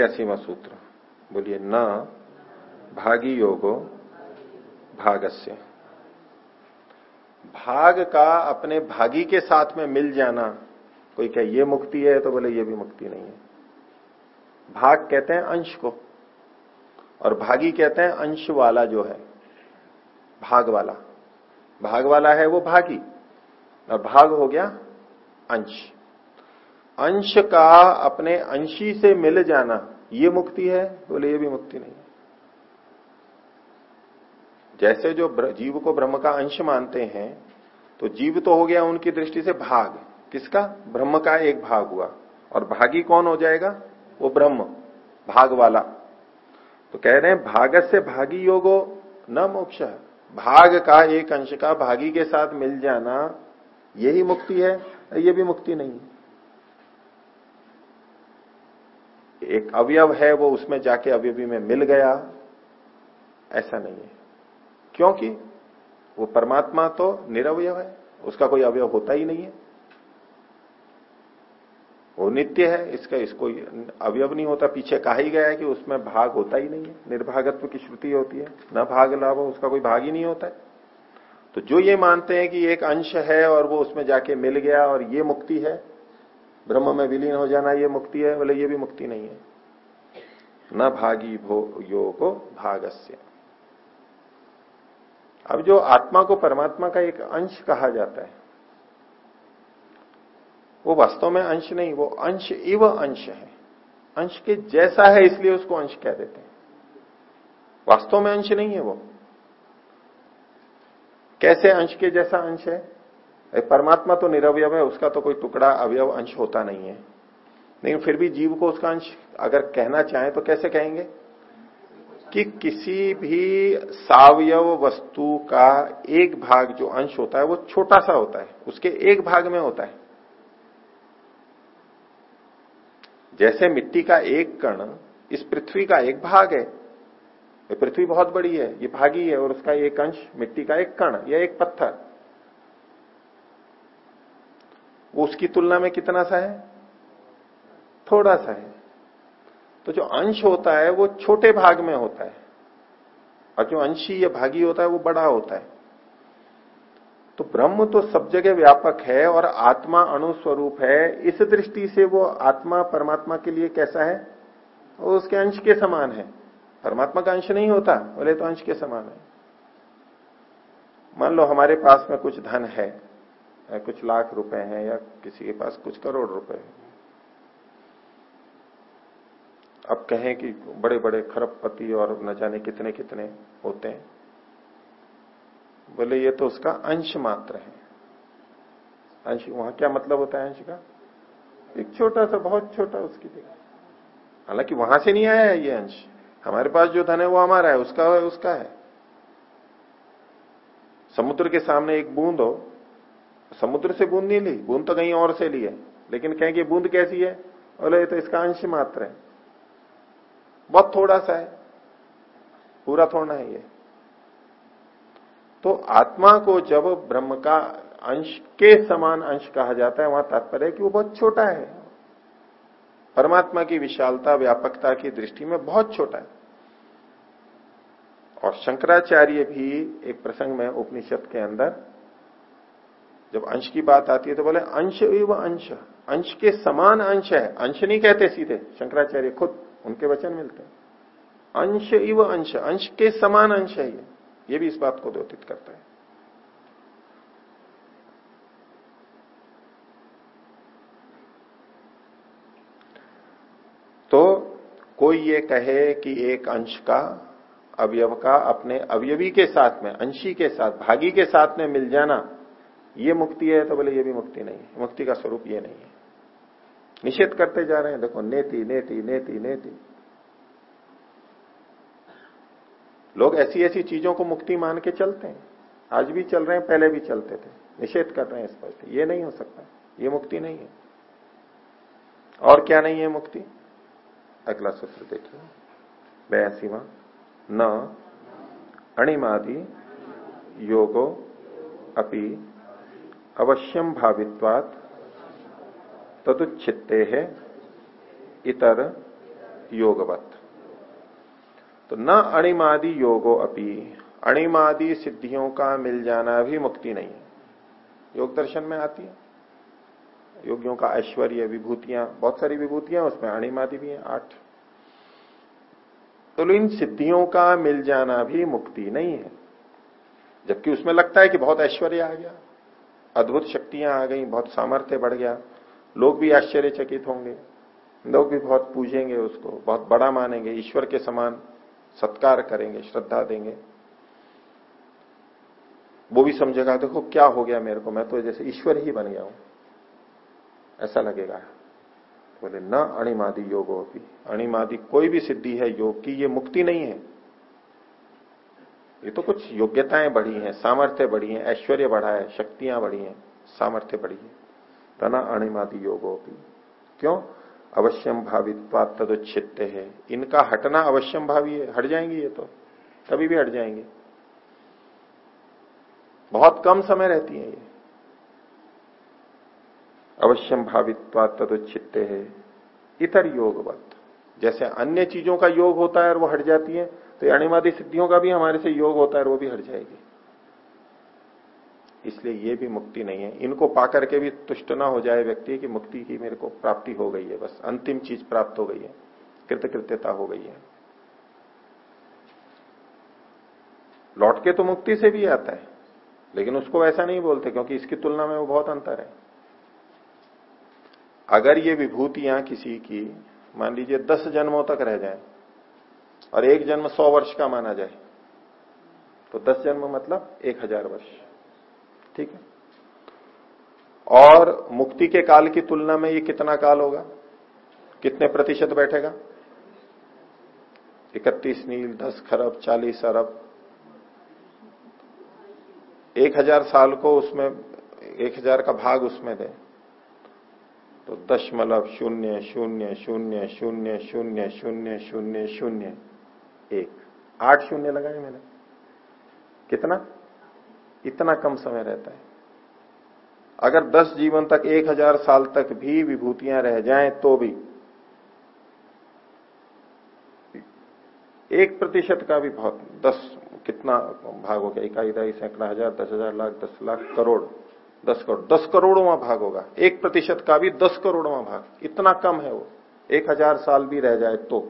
इक्यासीवा सूत्र? बोलिए, न भागी योगो भागस्य। भाग का अपने भागी के साथ में मिल जाना, कोई क्या ये मुक्ति है तो बोले, ये भी मुक्ति नहीं है। भाग कहते हैं अंश को, और भागी कहते हैं अंश वाला जो है, भाग वाला। भाग वाला है वो भागी, और भाग हो गया अंश। अंश का अपने अंशी से मिल जाना ये मुक्ति है, बोले ये भी मुक्ति नहीं जैसे जो जीव को ब्रह्म का अंश मानते हैं तो जीव तो हो गया उनकी दृष्टि से भाग। किसका? ब्रह्म का एक भाग हुआ। और भागी कौन हो जाएगा? वो ब्रह्म, भाग वाला। तो कह रहे हैं भाग से भागी योगो न मोक्ष। भाग का एक अंश का भागी के साथ मिल जाना, यही मुक्ति है, ये भी मुक्ति नहीं है। एक अवयव है, वो उसमें जाके अवयवी में मिल गया। ऐसा नहीं है। क्योंकि वो परमात्मा तो निरवय है, उसका कोई अवयव होता ही नहीं है। वो नित्य है, इसका इसको अवयव नहीं होता, पीछे कहा ही गया है कि उसमें भाग होता ही नहीं है। निर्भागत्व की श्रुति होती है। न भाग लाभ, उसका कोई भाग ही नहीं होता है। तो जो ये मानते हैं कि एक अंश है और वो उसमें जाके मिल गया और ये मुक्ति है ब्रह्म में विलीन हो जाना ये मुक्ति है, बोले ये भी मुक्ति नहीं है। न भागी भो योगो भागस्य। अब जो आत्मा को परमात्मा का एक अंश कहा जाता है, वो वास्तव में अंश नहीं, वो अंश इव अंश है। अंश के जैसा है इसलिए उसको अंश कह देते हैं। वास्तव में अंश नहीं है वो। कैसे अंश के जैसा अंश है? परमात्मा तो निरवयव है, उसका तो कोई टुकड़ा अवयव अंश होता नहीं है। लेकिन फिर भी जीव को उसका अंश अगर कहना चाहे तो कैसे कहेंगे? कि किसी भी सावयव वस्तु का एक भाग जो अंश होता है, वो छोटा सा होता है, उसके एक भाग में होता है। जैसे मिट्टी का एक कण इस पृथ्वी का एक भाग है पृथ्वी बहुत बड़ी है, ये भागी है, और उसका एक अंश मिट्टी का एक कण या एक पत्थर वो उसकी तुलना में कितना सा है? थोड़ा सा है। तो जो अंश होता है, वो छोटे भाग में होता है। और जो अंशी या भागी होता है, वो बड़ा होता है। तो ब्रह्म तो सब जगह व्यापक है और आत्मा अणुस्वरूप है। इस दृष्टि से वो आत्मा परमात्मा के लिए कैसा है? वो उसके अंश के समान है। परमात्मा का अंश नहीं होता बोले तो अंश के समान है। मान लो हमारे पास में कुछ धन है। कुछ लाख रुपए हैं या किसी के पास कुछ करोड़ रुपए है। अब कहें कि बड़े बड़े खरबपति और न जाने कितने कितने होते हैं, बोले ये तो उसका अंश मात्र है। अंश, वहाँ क्या मतलब होता है अंश का? एक छोटा सा, बहुत छोटा उसकी देखा हालाँकि वहाँ से नहीं आया है ये अंश। हमारे पास जो धन है वो हमारा है, उसका है उसका है। समुद्र के सामने एक बूंद हो समुद्र से बूंद नहीं ली, बूंद तो कहीं और से ली है। लेकिन कहें कि बूंद कैसी है? बोले तो इसका अंश मात्र है। बहुत थोड़ा सा है। पूरा थोड़ा है ये। तो आत्मा को जब ब्रह्म का अंश के समान अंश कहा जाता है, वहाँ तात्पर्य कि वो बहुत छोटा है। परमात्मा की विशालता, व्यापकता की दृष्टि में बहुत छोटा है। और शंकराचार्य भी एक प्रसंग में उपनिषद के अंदर जब अंश की बात आती है तो बोले, अंश व अंश। अंश के समान अंश है। अंश नहीं कहते सीधे। शंकराचार्य खुद उनके वचन मिलते हैं। अंश इव अंश। अंश के समान अंश है ये। ये भी इस बात को द्योतित करता है। तो कोई ये कहे कि एक अंश का अवयव का अपने अवयवी के साथ में, अंशी के साथ, भागी के साथ में मिल जाना ये मुक्ति है तो बोले, ये भी मुक्ति नहीं है। मुक्ति का स्वरूप ये नहीं है। निषेध करते जा रहे हैं, देखो, नेति नेति नेति नेति। लोग ऐसी ऐसी चीज़ों को मुक्ति मान के चलते हैं। आज भी चल रहे हैं, पहले भी चलते थे। निषेध कर रहे हैं स्पष्ट। ये नहीं हो सकता। ये मुक्ति नहीं है। और क्या नहीं है मुक्ति? अगला सूत्र देखिए। बयासीवा। न, अणिमादि, योगो, अपि अवश्यम भावित्वात तदुच्छित्ते है इतर योगवत। तो न अणिमादि योगो अपी, अणिमादि सिद्धियों का मिल जाना भी मुक्ति नहीं है। योग दर्शन में आती है। योगियों का ऐश्वर्य, विभूतियाँ, बहुत सारी विभूतियाँ उसमें अणिमादि भी है, आठ। तो इन सिद्धियों का मिल जाना भी मुक्ति नहीं है। जबकि उसमें लगता है कि बहुत ऐश्वर्य आ गया। अद्भुत शक्तियाँ आ गई, बहुत सामर्थ्य बढ़ गया। लोग भी आश्चर्यचकित होंगे। लोग भी बहुत पूजेंगे उसको, बहुत बड़ा मानेंगे, ईश्वर के समान सत्कार करेंगे, श्रद्धा देंगे। वो भी समझेगा, देखो, क्या हो गया मेरे को, मैं तो जैसे ईश्वर ही बन गया हूँ। ऐसा लगेगा। बोले, न अणिमादि योगो भी अणिमादि कोई भी सिद्धि है, योग की, ये मुक्ति नहीं है। ये तो कुछ योग्यताएँ बढ़ी हैं, सामर्थ्य बढ़ी हैं, ऐश्वर्य बढ़ा है, शक्तियाँ बढ़ी हैं, सामर्थ्य बढ़ी है। तना अणिमादि योगो भी क्यों? अवश्यम भावित तदुच्छित है। इनका हटना अवश्यम भावी है, हट जाएँगे ये तो कभी भी हट जाएँगे। बहुत कम समय रहती है ये। अवश्यम भावित्वा तदुच्छित है। इतर योगवत, जैसे अन्य चीज़ों का योग होता है और वो हट जाती है तो अणिमादी सिद्धियों का भी हमारे से योग होता है वो भी हट जाएगी। इसलिए ये भी मुक्ति नहीं है। इनको पाकर के भी तुष्ट ना हो जाए व्यक्ति की मुक्ति की मेरे को प्राप्ति हो गई है, बस अंतिम चीज़ प्राप्त हो गई है। कृतकृत्यता हो गई है। लौट के तो मुक्ति से भी आता है, लेकिन उसको ऐसा नहीं बोलते क्योंकि इसकी तुलना में वो बहुत अंतर है। अगर ये विभूतियाँ किसी की, मान लीजिए, दस जन्मों तक रह जाए और एक जन्म सौ वर्ष का माना जाए। तो दस जन्म मतलब एक हज़ार वर्ष। ठीक है? और मुक्ति के काल की तुलना में ये कितना काल होगा? कितने प्रतिशत बैठेगा? इकतीस नील, दस खरब, चालीस अरब। एक हज़ार साल को उसमें, एक हज़ार का भाग उसमें दे। तो दशमलव शून्य शून्य शून्य शून्य शून्य शून्य शून्य शून्य। एक। आठ शून्य लगाए मैंने। कितना? इतना कम समय रहता है। अगर दस जीवन तक, एक हज़ार साल तक भी विभूतियाँ रह जाएँ तो भी। एक प्रतिशत का भी बहुत, दस कितना भाग हो गया? इकाई ढाई सैकड़ा हज़ार, दस हज़ार लाख, दस लाख करोड़। दस करोड़। दस करोड़वा भाग होगा। एक प्रतिशत का भी दस करोड़वा भाग। इतना कम है वो। एक हज़ार साल भी रह जाए तो।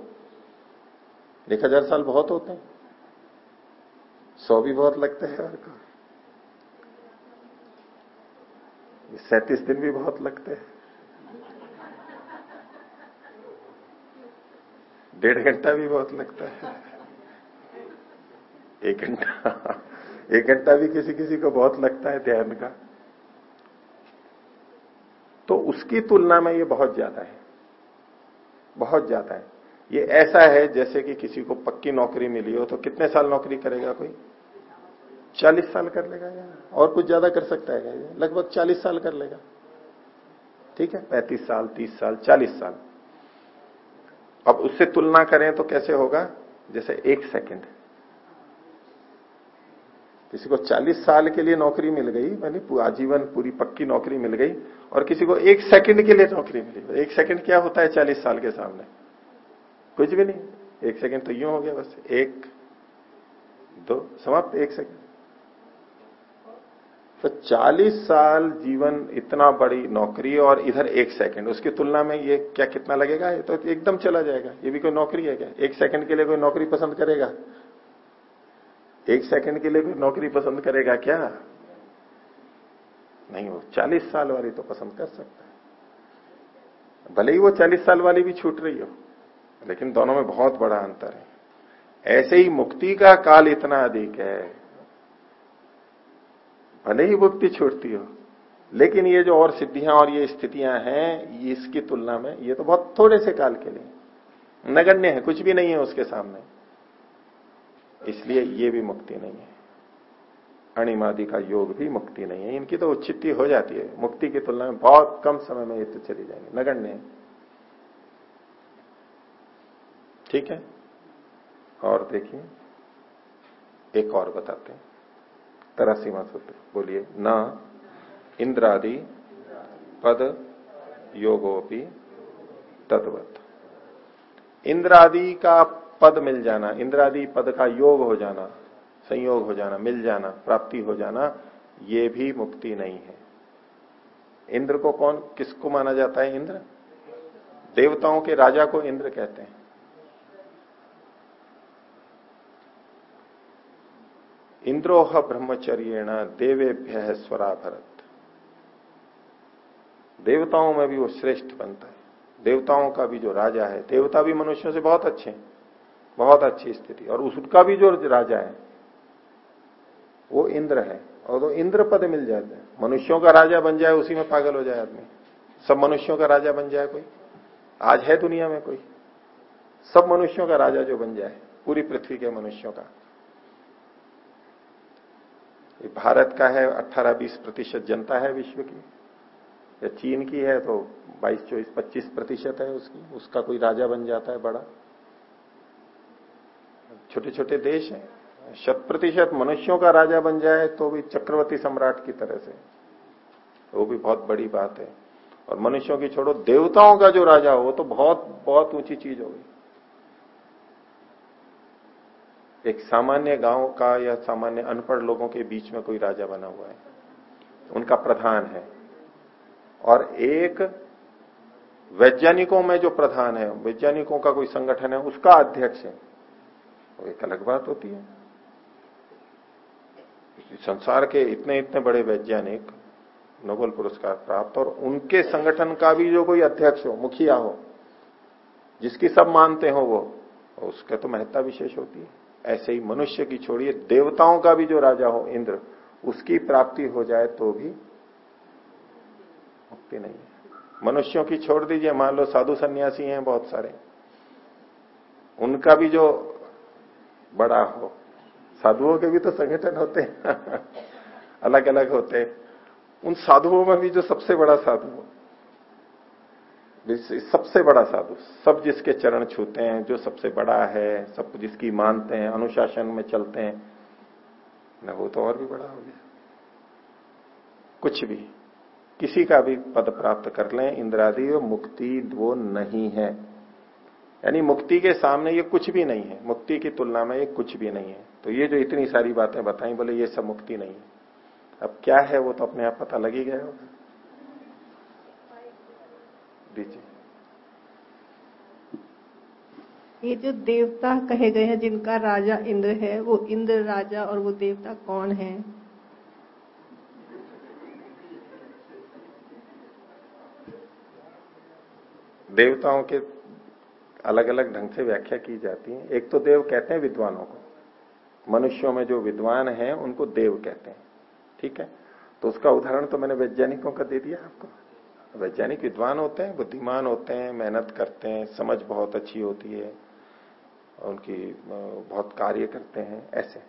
एक हज़ार साल बहुत होते हैं। सौ भी बहुत लगते हैं को। सैतीस दिन भी बहुत लगते हैं। डेढ़ घंटा भी बहुत लगता है। एक घंटा एक घंटा भी किसी किसी को बहुत लगता है ध्यान का। तो उसकी तुलना में ये बहुत ज़्यादा है। बहुत ज़्यादा है। ये ऐसा है जैसे कि किसी को पक्की नौकरी मिली हो तो कितने साल नौकरी करेगा कोई? चालीस साल कर लेगा या और कुछ ज़्यादा कर सकता है लगभग चालीस साल कर लेगा। ठीक है? पैंतीस साल, तीस साल, चालीस साल। अब उससे तुलना करें तो कैसे होगा? जैसे एक सेकंड। किसी को 40 साल के लिए नौकरी मिल गई मैंने आजीवन पूरी पक्की नौकरी मिल गई, और किसी को एक सेकंड के लिए नौकरी मिली। एक सेकंड क्या होता है 40 साल के सामने? कुछ भी नहीं। एक सेकंड तो यूँ हो गया बस। एक, दो, समाप्त। एक सेकंड। तो 40 साल जीवन इतना बड़ी नौकरी और इधर एक सेकंड। उसकी तुलना में ये क्या कितना लगेगा? ये तो एकदम चला जाएगा। ये भी कोई नौकरी है क्या? एक सेकंड के लिए कोई नौकरी पसंद करेगा? एक सेकंड के लिए कोई नौकरी पसंद करेगा क्या? नहीं, वो चालीस साल वाली तो पसंद कर सकता है। भले ही वो चालीस साल वाली भी छूट रही हो। लेकिन दोनों में बहुत बड़ा अंतर है। ऐसे ही मुक्ति का काल इतना अधिक है। भले ही मुक्ति छूटती हो, लेकिन ये जो और सिद्धियाँ और ये स्थितियाँ हैं, इसकी तुलना में ये तो बहुत थोड़े से काल के लिए। नगण्य है, कुछ भी नहीं है उसके सामने। इसलिए ये भी मुक्ति नहीं है। अणिमादि का योग भी मुक्ति नहीं है। इनकी तो उच्चित हो जाती है। मुक्ति की तुलना में बहुत कम समय में ये तो चली जाएँगे। नगण्य ठीक है? और देखिए, एक और बताते हैं। तरह सीमा सूत्र, बोलिए, न इंद्रादि पद योगोपि तद्वत। इंद्रादि का पद मिल जाना, इंद्रादि पद का योग हो जाना, संयोग हो जाना, मिल जाना, प्राप्ति हो जाना, ये भी मुक्ति नहीं है। इंद्र को कौन, किसको माना जाता है इंद्र? देवताओं के राजा को इंद्र कहते हैं। इंद्रोह ब्रह्मचर्य देवेभ्य स्वरा भरत देवताओं में भी वो श्रेष्ठ बनता है। देवताओं का भी जो राजा है, देवता भी मनुष्यों से बहुत अच्छे हैं, बहुत अच्छी स्थिति। और उसका भी जो राजा है, वो इंद्र है। और तो इंद्र पद मिल जाते हैं। मनुष्यों का राजा बन जाए, उसी में पागल हो जाए आदमी। सब मनुष्यों का राजा बन जाए कोई। आज है दुनिया में कोई। सब मनुष्यों का राजा जो बन जाए, पूरी पृथ्वी के मनुष्यों का। भारत का है 18-20 प्रतिशत जनता है विश्व की। या चीन की है तो 22 चौबीस 25 प्रतिशत है उसकी। उसका कोई राजा बन जाता है बड़ा। छोटे छोटे देश हैं। शत प्रतिशत मनुष्यों का राजा बन जाए तो भी चक्रवर्ती सम्राट की तरह से। वो भी बहुत बड़ी बात है। और मनुष्यों की छोड़ो, देवताओं का जो राजा हो तो बहुत बहुत ऊँची चीज़ होगी एक सामान्य गाँव का या सामान्य अनपढ़ लोगों के बीच में कोई राजा बना हुआ है। उनका प्रधान है। और एक वैज्ञानिकों में जो प्रधान है, वैज्ञानिकों का कोई संगठन है, उसका अध्यक्ष है। वो एक अलग बात होती है। संसार के इतने इतने बड़े वैज्ञानिक नोबेल पुरस्कार प्राप्त और उनके संगठन का भी जो कोई अध्यक्ष हो, मुखिया हो, जिसकी सब मानते हो वो, उसका तो महत्ता विशेष होती है। ऐसे ही मनुष्य की छोड़िए, देवताओं का भी जो राजा हो, इंद्र, उसकी प्राप्ति हो जाए तो भी मुक्ति नहीं है। मनुष्यों की छोड़ दीजिए, मान लो साधु सन्यासी हैं बहुत सारे। उनका भी जो बड़ा हो, साधुओं के भी तो संगठन होते हैं अलग अलग होते हैं। उन साधुओं में भी जो सबसे बड़ा साधु हो सबसे बड़ा साधु, सब जिसके चरण छूते हैं, जो सबसे बड़ा है, सब जिसकी मानते हैं, अनुशासन में चलते हैं, न वो तो और भी बड़ा हो गया। कुछ भी, किसी का भी पद प्राप्त कर लें, इंद्रादि मुक्ति, वो नहीं है। यानी मुक्ति के सामने ये कुछ भी नहीं है। मुक्ति की तुलना में ये कुछ भी नहीं है। तो ये जो इतनी सारी बातें बताई, बोले, ये सब मुक्ति नहीं है। अब क्या है वो तो अपने आप पता लग गया होगा। दीजिए। ये जो देवता कहे गए हैं जिनका राजा इंद्र है वो इंद्र राजा और वो देवता कौन है? देवताओं के अलग अलग ढंग से व्याख्या की जाती है। एक तो देव कहते हैं विद्वानों को। मनुष्यों में जो विद्वान है उनको देव कहते हैं। ठीक है? तो उसका उदाहरण तो मैंने वैज्ञानिकों का दे दिया आपको। वैज्ञानिक विद्वान होते हैं, बुद्धिमान होते हैं, मेहनत करते हैं, समझ बहुत अच्छी होती है, उनकी बहुत कार्य करते हैं, ऐसे।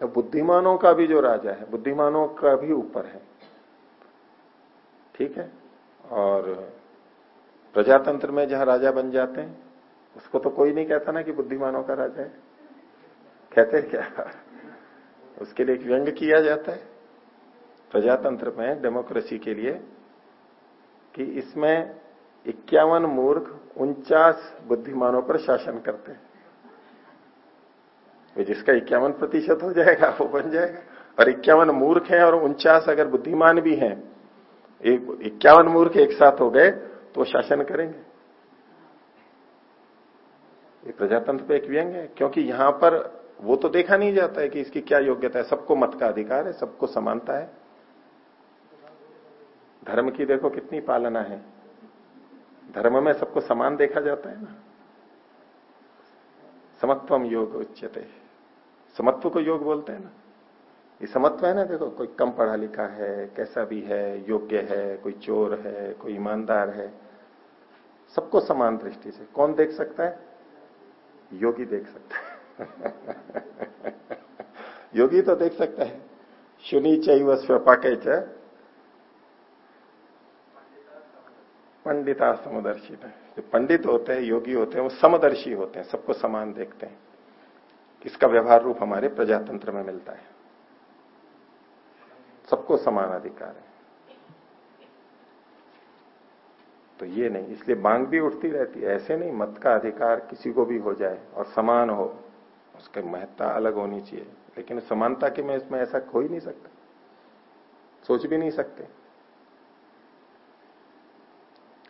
तो बुद्धिमानों का भी जो राजा है, बुद्धिमानों का भी ऊपर है। ठीक है? और प्रजातंत्र में जहाँ राजा बन जाते हैं, उसको तो कोई नहीं कहता ना कि बुद्धिमानों का राजा है। कहते हैं क्या? उसके लिए एक व्यंग किया जाता है। प्रजातंत्र में डेमोक्रेसी के लिए कि इसमें इक्यावन मूर्ख उनचास बुद्धिमानों पर शासन करते हैं। जिसका इक्यावन प्रतिशत हो जाएगा, वो बन जाएगा। और इक्यावन मूर्ख हैं और उनचास अगर बुद्धिमान भी हैं, एक इक्यावन मूर्ख एक साथ हो गए तो शासन करेंगे। ये प्रजातंत्र पे एक व्यंग है, क्योंकि यहाँ पर वो तो देखा नहीं जाता है कि इसकी क्या योग्यता है। सबको मत का अधिकार है, सबको समानता है। धर्म की देखो कितनी पालना है। धर्म में सबको समान देखा जाता है ना। समत्वम योग उच्चते समत्व को योग बोलते हैं ना। ये समत्व है ना, देखो, कोई कम पढ़ा लिखा है, कैसा भी है, योग्य है, कोई चोर है, कोई ईमानदार है। सबको समान दृष्टि से। कौन देख सकता है? योगी देख सकता है। योगी तो देख सकता है। शुनि चैव स्वपाके च पंडिता समदर्शी जो पंडित होते हैं, योगी होते हैं, वो समदर्शी होते हैं, सबको समान देखते हैं। इसका व्यवहार रूप हमारे प्रजातंत्र में मिलता है? सबको समान अधिकार है। तो ये नहीं, इसलिए मांग भी उठती रहती है। ऐसे नहीं, मत का अधिकार किसी को भी हो जाए और समान हो, उसकी महत्ता अलग होनी चाहिए। लेकिन समानता के में इसमें ऐसा हो ही नहीं सकता। सोच भी नहीं सकते।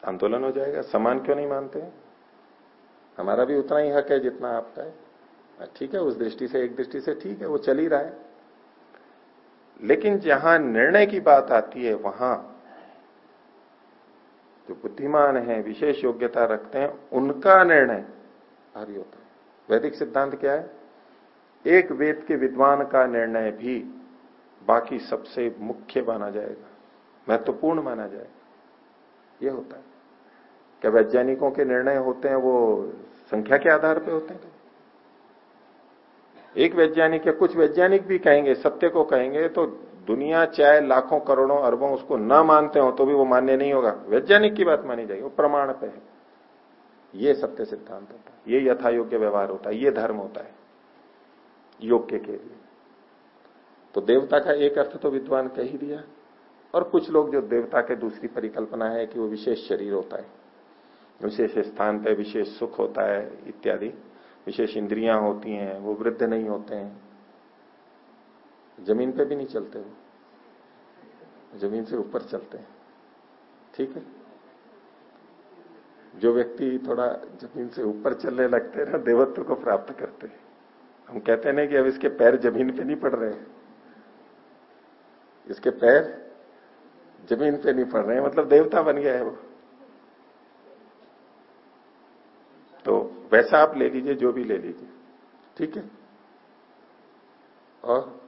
आंदोलन हो जाएगा। समान क्यों नहीं मानते? हमारा भी उतना ही हक है जितना आपका है। ठीक है, उस दृष्टि से, एक दृष्टि से ठीक है, वो चल ही रहा है। लेकिन जहाँ निर्णय की बात आती है, वहाँ जो बुद्धिमान है, विशेष योग्यता रखते हैं, उनका निर्णय भारी होता है। वैदिक सिद्धांत क्या है? एक वेद के विद्वान का निर्णय भी बाकी सबसे मुख्य माना जाएगा, महत्वपूर्ण माना जाएगा। यह होता है। क्या वैज्ञानिकों के निर्णय होते हैं वो संख्या के आधार पर होते हैं? एक वैज्ञानिक या कुछ वैज्ञानिक भी कहेंगे, सत्य को कहेंगे तो दुनिया चाहे लाखों, करोड़ों, अरबों उसको न मानते हो तो भी वो मान्य नहीं होगा। वैज्ञानिक की बात मानी जाएगी, वो प्रमाण पे है। ये सत्य सिद्धांत होता है, ये यथा योग्य व्यवहार होता है, ये धर्म होता है, योग्य के लिए। तो देवता का एक अर्थ तो विद्वान कह ही दिया, और कुछ लोग जो देवता के दूसरी परिकल्पना है कि वो विशेष शरीर होता है। विशेष स्थान पे विशेष सुख होता है, इत्यादि। विशेष इंद्रियाँ होती हैं, वो वृद्ध नहीं होते हैं। ज़मीन पे भी नहीं चलते वो। ज़मीन से ऊपर चलते हैं। ठीक है? जो व्यक्ति थोड़ा ज़मीन से ऊपर चलने लगते हैं ना, देवत्व को प्राप्त करते हैं। हम कहते हैं ना कि अब इसके पैर ज़मीन पे नहीं पड़ रहे इसके पैर ज़मीन पे नहीं पड़ रहे हैं। मतलब देवता बन गया है वो। तो वैसा आप ले लीजिए, जो भी ले लीजिए। ठीक है? और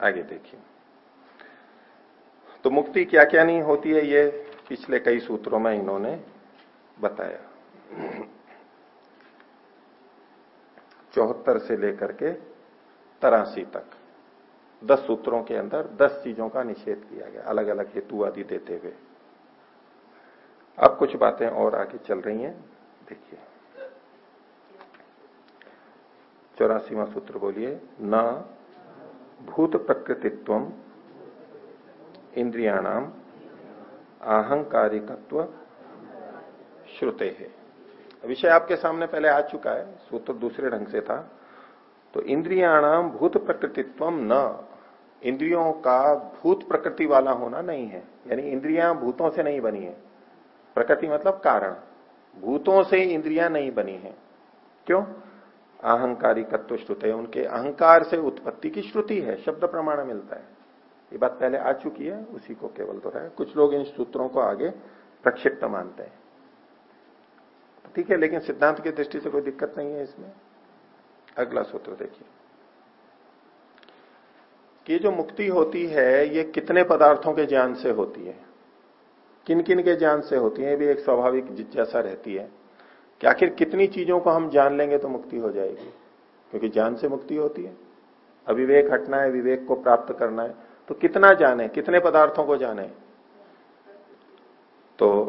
आगे देखिए। तो मुक्ति क्या क्या नहीं होती है, ये पिछले कई सूत्रों में इन्होंने बताया। चौहत्तर से लेकर के तरासी तक। दस सूत्रों के अंदर दस चीज़ों का निषेध किया गया अलग अलग हेतु आदि देते हुए। अब कुछ बातें और आगे चल रही हैं। देखिए। चौरासीवा सूत्र बोलिए, न भूत प्रकृतित्व इंद्रियाणाम अहंकारिकत्व श्रुते। है विषय आपके सामने पहले आ चुका है, सूत्र दूसरे ढंग से था। तो इंद्रियाणाम भूत प्रकृतित्व न। इंद्रियों का भूत प्रकृति वाला होना नहीं है। यानी इंद्रियाँ भूतों से नहीं बनी है। प्रकृति मतलब कारण। भूतों से इंद्रियाँ नहीं बनी है। क्यों? अहंकारिकत्व श्रुति उनके अहंकार से उत्पत्ति की श्रुति है, शब्द प्रमाण मिलता है। ये बात पहले आ चुकी है, उसी को केवल तो है। कुछ लोग इन सूत्रों को आगे प्रक्षिप्त मानते हैं। ठीक है, लेकिन सिद्धांत की दृष्टि से कोई दिक्कत नहीं है इसमें। अगला सूत्र देखिए। कि जो मुक्ति होती है, ये कितने पदार्थों के ज्ञान से होती है? किन किन के ज्ञान से होती है भी एक स्वाभाविक जिज्ञासा रहती है। कि आखिर कितनी चीज़ों को हम जान लेंगे तो मुक्ति हो जाएगी? क्योंकि ज्ञान से मुक्ति होती है। अविवेक हटना है, विवेक को प्राप्त करना है। तो कितना जाने, कितने पदार्थों को जाने? तो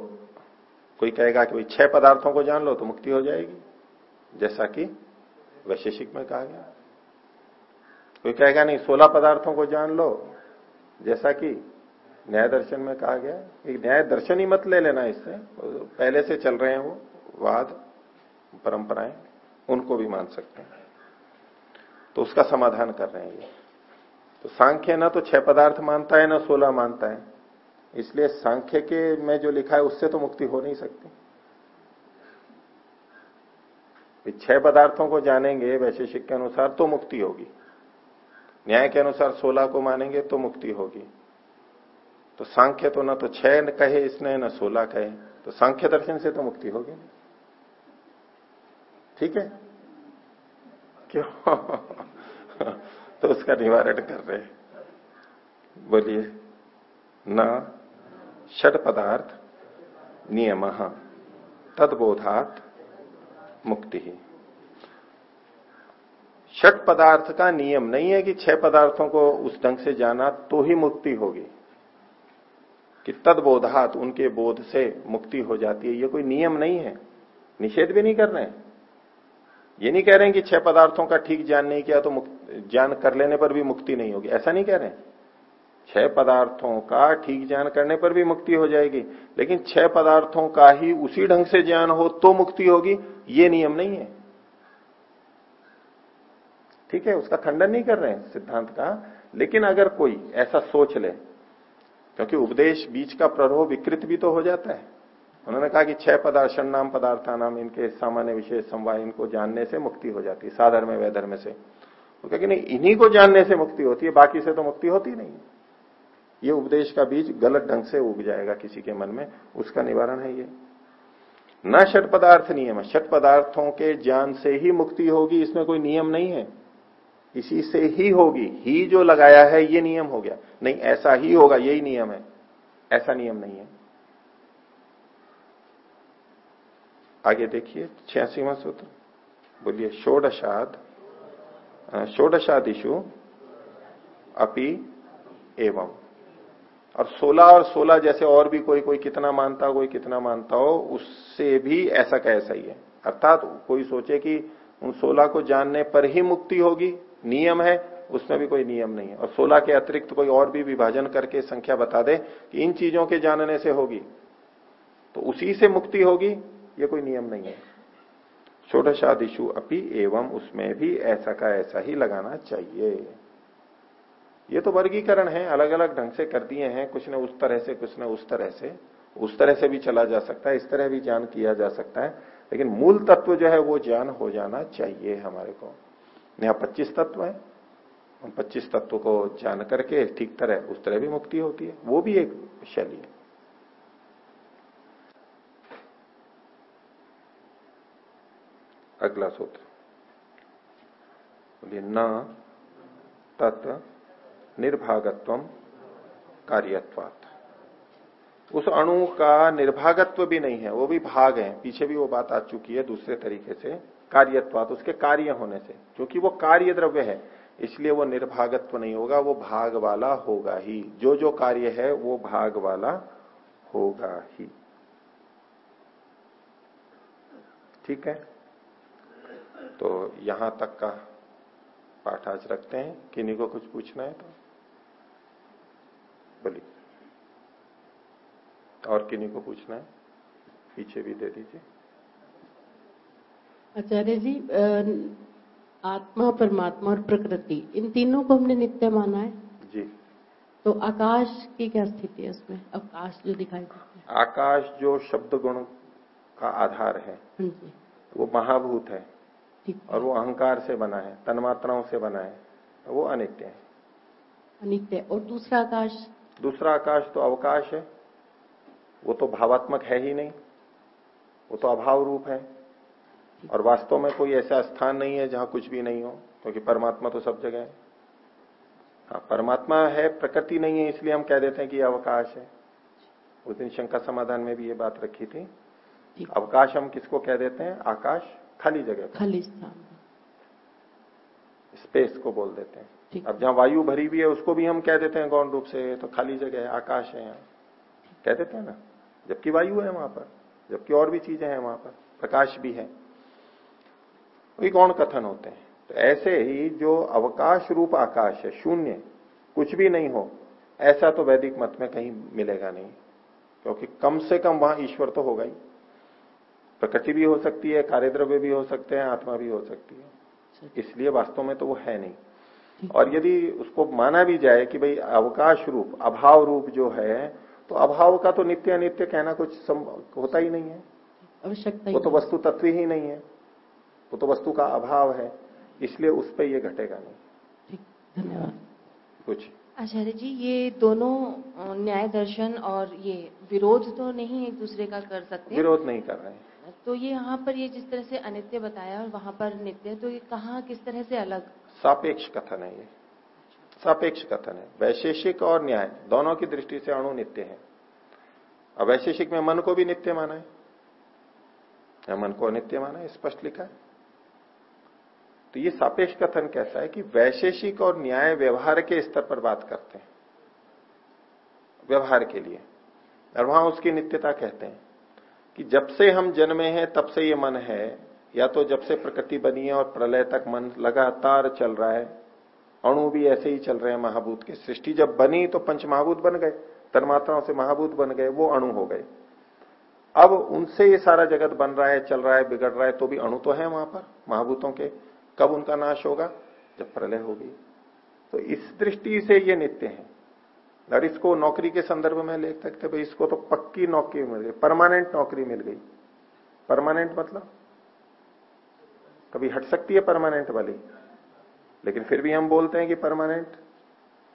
कोई कहेगा कि भाई छह पदार्थों को जान लो तो मुक्ति हो जाएगी। जैसा कि वैशेषिक में कहा गया। कोई कहेगा नहीं, सोलह पदार्थों को जान लो। जैसा कि न्याय दर्शन में कहा गया एक न्याय दर्शन ही मत ले लेना इससे। पहले से चल रहे हैं वो वाद, परंपराएँ, उनको भी मान सकते हैं। तो उसका समाधान कर रहे हैं ये। तो सांख्य ना तो छह पदार्थ मानता है, ना सोलह मानता है। इसलिए सांख्य के में जो लिखा है, उससे तो मुक्ति हो नहीं सकती। छह पदार्थों को जानेंगे वैशेषिक के अनुसार तो मुक्ति होगी। न्याय के अनुसार सोलह को मानेंगे तो मुक्ति होगी। तो सांख्य तो ना तो छह कहे, इसने ना सोलह कहे। तो सांख्य दर्शन से तो मुक्ति होगी। ठीक है? क्यों? तो उसका निवारण कर रहे बोलिए, न षट पदार्थ, नियम, तदबोधात मुक्ति। ही षट पदार्थ का नियम नहीं है कि छह पदार्थों को उस ढंग से जाना तो ही मुक्ति होगी। कि तदबोधात उनके बोध से मुक्ति हो जाती है। ये कोई नियम नहीं है। निषेध भी नहीं कर रहे हैं। ये नहीं कह रहे हैं कि छह पदार्थों का ठीक ज्ञान नहीं किया तो ज्ञान कर लेने पर भी मुक्ति नहीं होगी। ऐसा नहीं कह रहे छह पदार्थों का ठीक ज्ञान करने पर भी मुक्ति हो जाएगी। लेकिन छह पदार्थों का ही उसी ढंग से ज्ञान हो तो मुक्ति होगी, ये नियम नहीं है। ठीक है, उसका खंडन नहीं कर रहे हैं सिद्धांत का। लेकिन अगर कोई ऐसा सोच ले क्योंकि उपदेश बीच का प्ररोह विकृत भी तो हो जाता है। उन्होंने कहा कि छह पदार्थ नाम पदार्था नाम इनके सामान्य विशेष समवाय इनको जानने से मुक्ति हो जाती है, साधर्म वैधर्म से। वो कहेंगे, नहीं, इन्हीं को जानने से मुक्ति होती है, बाकी से तो मुक्ति होती नहीं ये उपदेश का बीज गलत ढंग से उग जाएगा किसी के मन में, उसका निवारण है ये। न षट पदार्थ नियम है, षट पदार्थों के ज्ञान से ही मुक्ति होगी, इसमें कोई नियम नहीं है। इसी से ही होगी। ही जो लगाया है, ये नियम हो गया। नहीं, ऐसा ही होगा, यही नियम है। ऐसा नियम नहीं है। आगे देखिए, छियासीवा सूत्र। बोलिए, षोडशाद षोडशादिशु अपि एवं। और सोलह और सोलह जैसे और भी कोई कोई कितना मानता हो, कोई कितना मानता हो, उससे भी ऐसा का ऐसा ही है। अर्थात कोई सोचे कि उन सोलह को जानने पर ही मुक्ति होगी नियम है, उसमें भी कोई नियम नहीं है। और सोलह के अतिरिक्त कोई और भी विभाजन करके संख्या बता दे कि इन चीज़ों के जानने से होगी। तो उसी से मुक्ति होगी, ये कोई नियम नहीं है। षोडशादिशु अपि एवं उसमें भी ऐसा का ऐसा ही लगाना चाहिए। ये तो वर्गीकरण है अलग अलग ढंग से कर दिए हैं, कुछ ने उस तरह से, कुछ ने उस तरह से। उस तरह से भी चला जा सकता है, इस तरह भी ज्ञान किया जा सकता है। लेकिन मूल तत्व जो है, वो ज्ञान हो जाना चाहिए हमारे को। यहाँ पच्चीस तत्व है। उन पच्चीस तत्व को जान करके ठीक तरह, उस तरह भी मुक्ति होती है। वो भी एक शैली है। अगला सूत्र। बोलिए, न तत् निर्भागत्व कार्यत्वात। उस अणु का निर्भागत्व भी नहीं है, वो भी भाग है। पीछे भी वो बात आ चुकी है, दूसरे तरीके से। कार्यत्वात, उसके कार्य होने से। क्योंकि वो कार्य द्रव्य है, इसलिए वो निर्भागत्व नहीं होगा, वो भाग वाला होगा ही। जो जो कार्य है, वो भाग वाला होगा ही। ठीक है? तो यहाँ तक का पाठ आज रखते हैं। किन्हीं को कुछ पूछना है तो? बोलिए। और किन्हीं को पूछना है? पीछे भी दे दीजिए। आचार्य जी आत्मा परमात्मा और प्रकृति इन तीनों को हमने नित्य माना है? जी। तो आकाश की क्या स्थिति है उसमें आकाश जो दिखाई देता है। आकाश जो शब्द गुण का आधार है हाँ वो महाभूत है और वो अहंकार से बना है तन्मात्राओं से बना है तो वो अनित्य है। अनित्य और दूसरा आकाश? दूसरा आकाश तो अवकाश है वो तो भावात्मक है ही नहीं वो तो अभाव रूप है। और वास्तव में कोई ऐसा स्थान नहीं है जहाँ कुछ भी नहीं हो क्योंकि परमात्मा तो सब जगह है। हाँ परमात्मा है प्रकृति नहीं है इसलिए हम कह देते हैं कि अवकाश है। उस दिन शंका समाधान में भी ये बात रखी थी। अवकाश हम किसको कह देते हैं? आकाश खाली जगह खाली स्थान। स्पेस को बोल देते हैं। अब जहाँ वायु भरी हुई है उसको भी हम कह देते हैं गौण रूप से तो खाली जगह है आकाश है यहाँ। कह देते हैं ना? जबकि वायु है वहाँ पर जबकि और भी चीज़ें हैं वहाँ पर प्रकाश भी है। वही गौण कथन होते हैं? तो ऐसे ही जो अवकाश रूप आकाश है शून्य कुछ भी नहीं हो ऐसा तो वैदिक मत में कहीं मिलेगा नहीं क्योंकि कम से कम वहाँ ईश्वर तो होगा ही। प्रकृति भी हो सकती है कार्यद्रव्य भी हो सकते हैं आत्मा भी हो सकती है। इसलिए वास्तव में तो वो है नहीं। और यदि उसको माना भी जाए कि भाई अवकाश रूप अभाव रूप जो है तो अभाव का तो नित्य अनित्य कहना कुछ होता ही नहीं है। आवश्यकता वो तो वस्तु तत्व ही नहीं है। वो तो वस्तु का अभाव है इसलिए उस पर ये घटेगा नहीं। धन्यवाद। कुछ। आचार्य जी ये दोनों न्याय दर्शन और ये विरोध तो नहीं एक दूसरे का कर सकते? विरोध नहीं कर रहे हैं। तो ये यहाँ पर ये जिस तरह से अनित्य बताया और वहाँ पर नित्य तो ये कहा किस तरह से अलग? सापेक्ष कथन है ये। सापेक्ष कथन है। वैशेषिक और न्याय दोनों की दृष्टि से अणु नित्य है। अब वैशेषिक में मन को भी नित्य माना है। मन को अनित्य माना है स्पष्ट लिखा है। तो ये सापेक्ष कथन कैसा है कि वैशेषिक और न्याय व्यवहार के स्तर पर बात करते हैं, व्यवहार के लिए। और वहाँ उसकी नित्यता कहते हैं कि जब से हम जन्मे हैं, तब से ये मन है। या तो जब से प्रकृति बनी है और प्रलय तक मन लगातार चल रहा है, अणु भी ऐसे ही चल रहे हैं महाभूत के। सृष्टि जब बनी तो पंच महाभूत बन गए, तन्मात्राओं से महाभूत बन गए, वो अणु हो गए। अब उनसे ये सारा जगत बन रहा है, चल रहा है, बिगड़ रहा है तो भी अणु तो है वहाँ पर, महाभूतों के। कब उनका नाश होगा? जब प्रलय होगी। तो इस दृष्टि से ये नित्य है। और इसको नौकरी के संदर्भ में ले सकते भाई इसको तो पक्की नौकरी मिल गई परमानेंट नौकरी मिल गई। परमानेंट मतलब? कभी हट सकती है परमानेंट वाली। लेकिन फिर भी हम बोलते हैं कि परमानेंट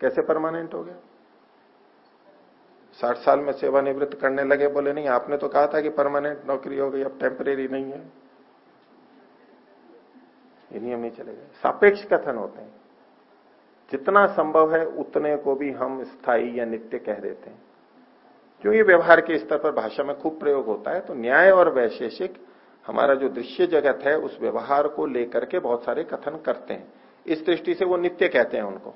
कैसे परमानेंट हो गया? साठ साल में सेवानिवृत्त करने लगे, बोले, नहीं, आपने तो कहा था कि परमानेंट नौकरी हो गई, अब टेम्परेरी नहीं है। नियम नहीं चलेगा सापेक्ष कथन होते हैं। जितना संभव है, उतने को भी हम स्थायी या नित्य कह देते हैं। ये व्यवहार के स्तर पर भाषा में खूब प्रयोग होता है तो न्याय और वैशेषिक हमारा जो दृश्य जगत है, उस व्यवहार को लेकर के बहुत सारे कथन करते हैं। इस दृष्टि से वो नित्य कहते हैं उनको।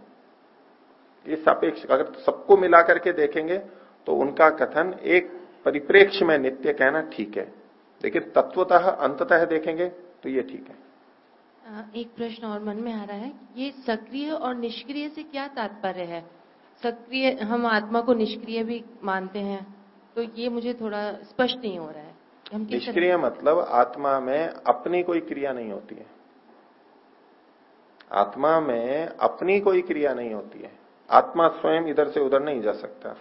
ये सापेक्ष, अगर सबको मिला करके देखेंगे तो उनका कथन एक परिप्रेक्ष्य में नित्य कहना ठीक है। लेकिन तत्वतः अंततः देखेंगे तो ये ठीक है। एक प्रश्न और मन में आ रहा है ये सक्रिय और निष्क्रिय से क्या तात्पर्य है? सक्रिय, हम आत्मा को निष्क्रिय भी मानते हैं तो ये मुझे थोड़ा स्पष्ट नहीं हो रहा है निष्क्रिय मतलब आत्मा में अपनी कोई क्रिया नहीं होती है। आत्मा में अपनी कोई क्रिया नहीं होती है। आत्मा स्वयं इधर से उधर नहीं जा सकता।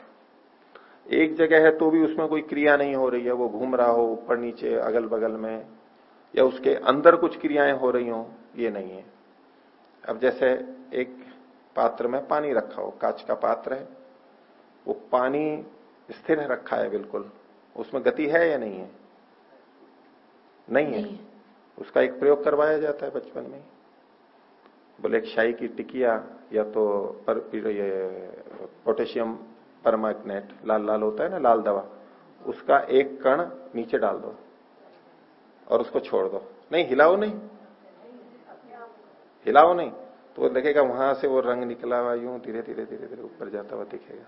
एक जगह है तो भी उसमें कोई क्रिया नहीं हो रही है, वो घूम रहा हो ऊपर नीचे अगल बगल में। या उसके अंदर कुछ क्रियाएँ हो रही हो ये नहीं है। अब जैसे एक पात्र में पानी रखा हो कांच का पात्र है वो पानी स्थिर रखा है बिल्कुल उसमें गति है या नहीं है? नहीं नहीं है। उसका एक प्रयोग करवाया जाता है बचपन में। बोले एक शाही की टिकिया या तो पर ये पोटेशियम परमाग्नेट लाल लाल होता है ना लाल दवा उसका एक कण नीचे डाल दो। और उसको छोड़ दो। नहीं, हिलाओ नहीं। हिलाओ नहीं। तो वो देखेगा वहाँ से वो रंग निकला हुआ, यूँ धीरे धीरे धीरे धीरे ऊपर जाता हुआ दिखेगा।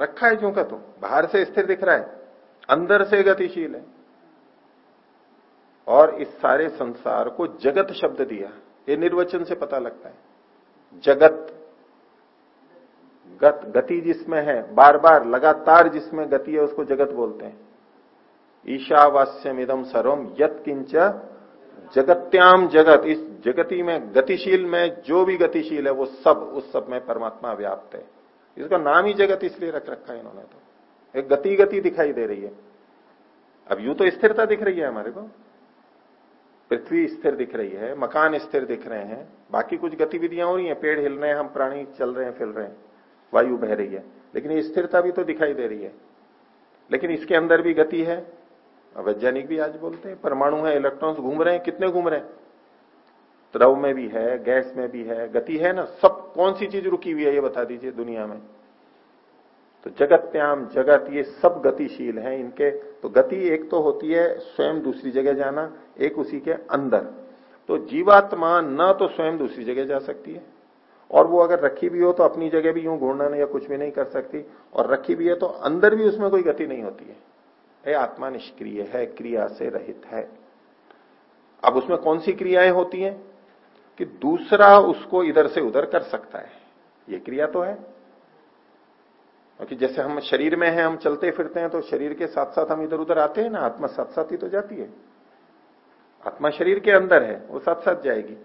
रखा है जो का तुम बाहर से स्थिर दिख रहा है। अंदर से गतिशील है। और इस सारे संसार को जगत शब्द दिया। ये निर्वचन से पता लगता है। जगत, गत, गति जिसमें है बार बार लगातार जिसमें गति है, उसको जगत बोलते हैं। ईशावास्यम इदम सर्वम यत किंच जगत्याम जगत, इस जगती में गतिशील में जो भी गतिशील है, वो सब उस सब में परमात्मा व्याप्त है। इसका नाम ही जगत इसलिए रख रखा है इन्होंने तो। एक गति गति दिखाई दे रही है। अब यूँ तो स्थिरता दिख रही है हमारे को। पृथ्वी स्थिर दिख रही है, मकान स्थिर दिख रहे हैं, बाकी कुछ गतिविधियाँ हो रही हैं, पेड़ हिल रहे हैं, हम प्राणी चल रहे हैं, फिर रहे हैं, वायु बह रही है। लेकिन ये स्थिरता भी तो दिखाई दे रही है। लेकिन इसके अंदर भी गति है वैज्ञानिक भी आज बोलते हैं, परमाणु है इलेक्ट्रॉन्स घूम रहे हैं, कितने घूम रहे हैं? द्रव में भी है, गैस में भी है, गति है ना? सब कौन सी चीज़ रुकी हुई है, ये बता दीजिए दुनिया में। तो जगत्याम जगत, ये सब गतिशील है इनके। तो गति एक तो होती है स्वयं दूसरी जगह जाना, एक उसी के अंदर। तो जीवात्मा न तो स्वयं दूसरी जगह जा सकती है। और वो अगर रखी भी हो तो अपनी जगह भी यूँ घूमना या कुछ भी नहीं कर सकती। और रखी भी है तो अंदर भी उसमें कोई गति नहीं होती है। है, आत्मा निष्क्रिय है, क्रिया से रहित है। अब उसमें कौन सी क्रियाएँ होती हैं? कि दूसरा उसको इधर से उधर कर सकता है। ये क्रिया तो है। क्योंकि जैसे हम शरीर में हैं, हम चलते फिरते हैं तो शरीर के साथ साथ हम इधर उधर आते हैं ना, आत्मा साथ साथ ही तो जाती है। आत्मा शरीर के अंदर है, वो साथ साथ जाएगी।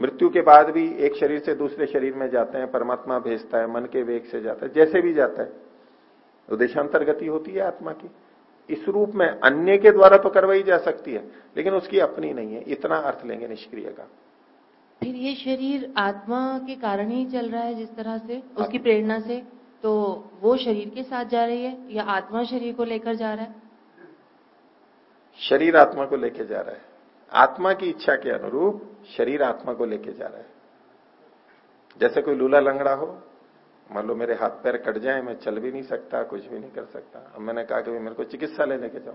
मृत्यु के बाद भी एक शरीर से दूसरे शरीर में जाते हैं, परमात्मा भेजता है, मन के वेग से जाता है, जैसे भी जाता है। तो देशांतर गति होती है आत्मा की। इस रूप में अन्य के द्वारा तो करवाई जा सकती है लेकिन उसकी अपनी नहीं है। इतना अर्थ लेंगे निष्क्रिय का। फिर ये शरीर आत्मा के कारण ही चल रहा है जिस तरह से उसकी प्रेरणा से? तो वो शरीर के साथ जा रही है या आत्मा शरीर को लेकर जा रहा है? शरीर आत्मा को लेकर जा रहा है। आत्मा की इच्छा के अनुरूप शरीर आत्मा को लेके जा रहा है। जैसे कोई लूला लंगड़ा हो मान लो मेरे हाथ पैर कट जाए, मैं चल भी नहीं सकता, कुछ भी नहीं कर सकता। अब मैंने कहा कि मेरे को चिकित्सालय लेके जाओ।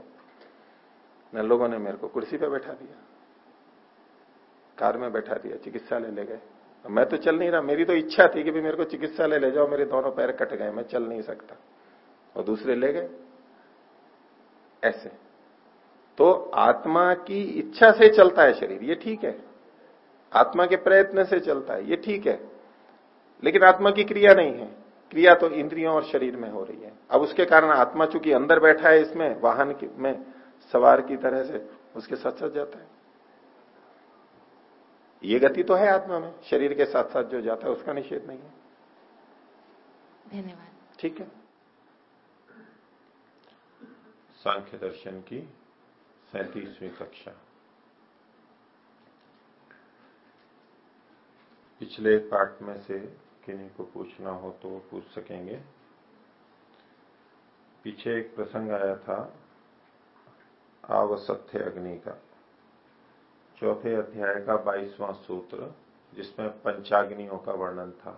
न, लोगों ने मेरे को कुर्सी पे बैठा दिया। कार में बैठा दिया, चिकित्सा ले ले गए मैं तो चल नहीं रहा, मेरी तो इच्छा थी कि भी मेरे को चिकित्सालय ले जाओ, मेरे दोनों पैर कट गए, मैं चल नहीं सकता। और दूसरे ले गए। ऐसे। तो आत्मा की इच्छा से चलता है शरीर, ये ठीक है। आत्मा के प्रयत्न से चलता है, ये ठीक है। लेकिन आत्मा की क्रिया नहीं है। क्रिया तो इंद्रियों और शरीर में हो रही है। अब उसके कारण आत्मा चूँकि अंदर बैठा है इसमें वाहन में सवार की तरह से उसके साथ साथ जाता है। ये गति तो है आत्मा में। शरीर के साथ साथ जो जाता है उसका निषेध नहीं है। धन्यवाद। ठीक है। सांख्य दर्शन की सैतीसवीं कक्षा। पिछले पाठ में से किन्हीं को पूछना हो तो वो पूछ सकेंगे। पीछे एक प्रसंग आया था आवसत्य अग्नि का। चौथे अध्याय का बाईसवां सूत्र, जिसमें पंचाग्नियों का वर्णन था।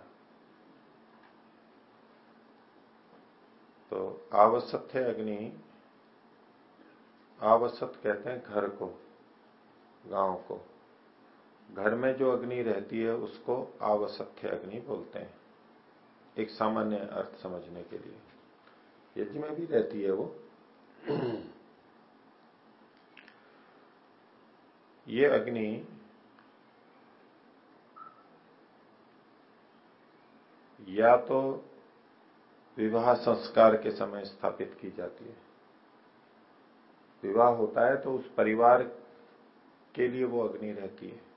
तो आवसत्य अग्नि आवसत कहते हैं घर को, गाँव को। घर में जो अग्नि रहती है, उसको आवसत्य अग्नि बोलते हैं। एक सामान्य अर्थ समझने के लिए। यज्ञ में भी रहती है वो। ये अग्नि या तो विवाह संस्कार के समय स्थापित की जाती है। विवाह होता है तो उस परिवार के लिए वो अग्नि रहती है।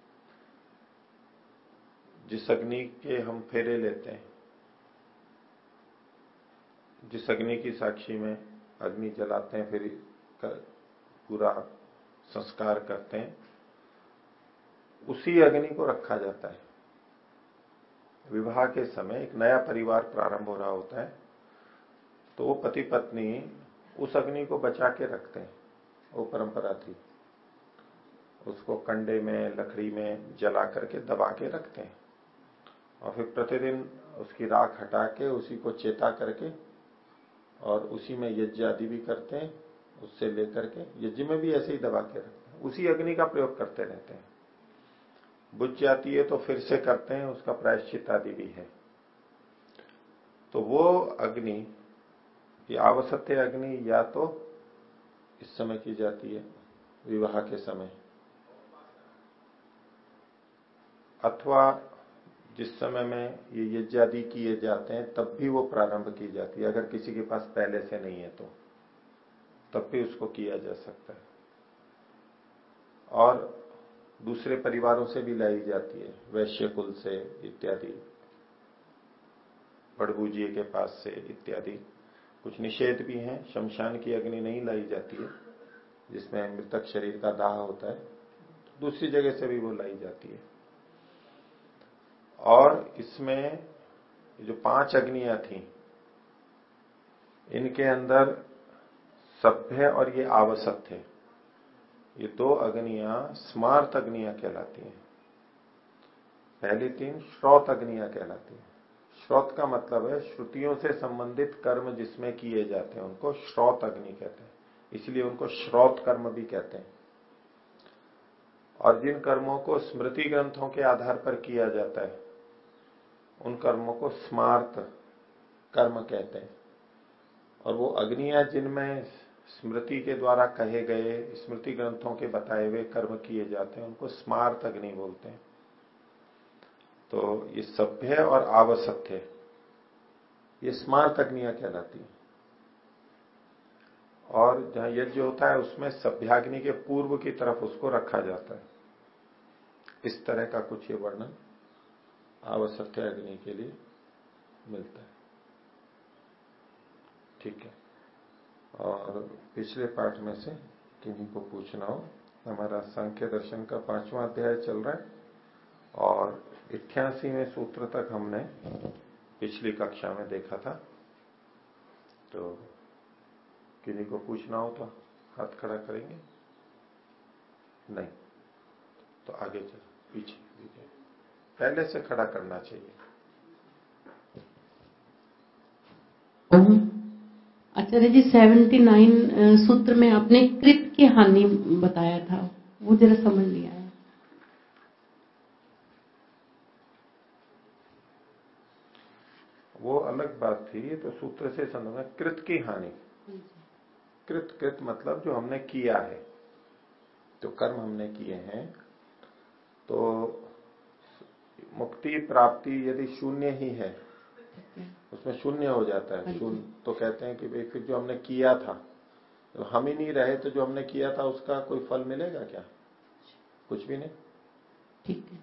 जिस अग्नि के हम फेरे लेते हैं, जिस अग्नि की साक्षी में अग्नि जलाते हैं, फिर पूरा संस्कार करते हैं, उसी अग्नि को रखा जाता है। विवाह के समय एक नया परिवार प्रारंभ हो रहा होता है तो वो पति पत्नी उस अग्नि को बचा के रखते हैं, वो परंपरा थी। उसको कंडे में, लकड़ी में जला करके दबा के रखते हैं। और फिर प्रतिदिन उसकी राख हटा के उसी को चेता करके और उसी में यज्ञ आदि भी करते हैं, उससे लेकर के यज्ञ में भी ऐसे ही दबा के रखते हैं। उसी अग्नि का प्रयोग करते रहते हैं। बुझ जाती है तो फिर से करते हैं, उसका प्रायश्चित आदि भी है। तो वो अग्नि, ये आवसत्य अग्नि या तो इस समय की जाती है, विवाह के समय, अथवा जिस समय में ये यज्ञादि किए जाते हैं, तब भी वो प्रारंभ की जाती है। अगर किसी के पास पहले से नहीं है तो तब भी उसको किया जा सकता है। और दूसरे परिवारों से भी लाई जाती है, वैश्य कुल से इत्यादि बड़बूजिए के पास से इत्यादि। कुछ निषेध भी हैं, शमशान की अग्नि नहीं लाई जाती है, जिसमें मृतक शरीर का दाह होता है, दूसरी जगह से भी वो लाई जाती है। और इसमें जो पाँच अग्नियाँ थी, इनके अंदर सभ्य और ये आवश्यक थे। ये दो अग्नियाँ स्मार्त अग्नियाँ कहलाती हैं। पहली तीन श्रोत अग्नियाँ कहलाती हैं। श्रोत का मतलब है श्रुतियों से संबंधित कर्म जिसमें किए जाते हैं, उनको श्रोत अग्नि कहते हैं। इसलिए उनको श्रोत कर्म भी कहते हैं। और जिन कर्मों को स्मृति ग्रंथों के आधार पर किया जाता है उन कर्मों को स्मार्त कर्म कहते हैं। और वो अग्निया जिनमें स्मृति के द्वारा कहे गए, स्मृति ग्रंथों के बताए हुए कर्म किए जाते हैं, उनको स्मार्त अग्नि बोलते हैं। तो ये सभ्य और आवश्यक ये स्मार्त अग्नियाँ कहलाती हैं। और जहाँ यज्ञ होता है, उसमें सभ्याग्नि के पूर्व की तरफ़ उसको रखा जाता है। इस तरह का कुछ ये वर्णन आवश्यक अग्नि के लिए मिलता है। ठीक है। और पिछले पाठ में से किन्हीं को पूछना हो, हमारा सांख्य दर्शन का पांचवा अध्याय चल रहा है और इक्यासीवें सूत्र तक हमने पिछली कक्षा में देखा था। तो किन्हीं को पूछना हो तो हाथ खड़ा करेंगे? नहीं। तो आगे चल, पीछे पीछे पहले से खड़ा करना चाहिए। आचार्य जी सेवेंटी नाइन सूत्र में आपने कृत की हानि बताया था। वो जरा समझ लिया है। वो अलग बात थी तो सूत्र से समझना कृत की हानि। कृत कृत मतलब जो हमने किया है जो कर्म हमने किए हैं तो मुक्ति प्राप्ति यदि शून्य ही है उसमें शून्य हो जाता है हाँ शून्य। तो कहते हैं कि भाई फिर जो हमने किया था तो हम ही नहीं रहे तो जो हमने किया था उसका कोई फल मिलेगा क्या? कुछ भी नहीं। ठीक है।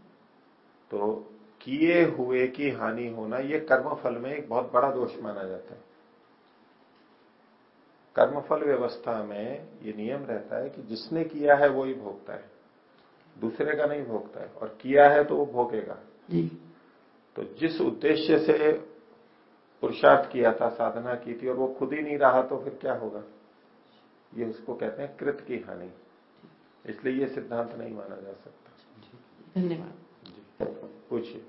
तो किए हुए की हानि होना ये कर्म फल में एक बहुत बड़ा दोष माना जाता है। कर्मफल व्यवस्था में ये नियम रहता है कि जिसने किया है वो ही भोगता है दूसरे का नहीं भोगता है और किया है तो वो भोगेगा। जी। तो जिस उद्देश्य से पुरुषार्थ किया था साधना की थी और वो खुद ही नहीं रहा तो फिर क्या होगा? ये उसको कहते हैं कृत की हानि। इसलिए ये सिद्धांत नहीं माना जा सकता। धन्यवाद। जी। पूछिए।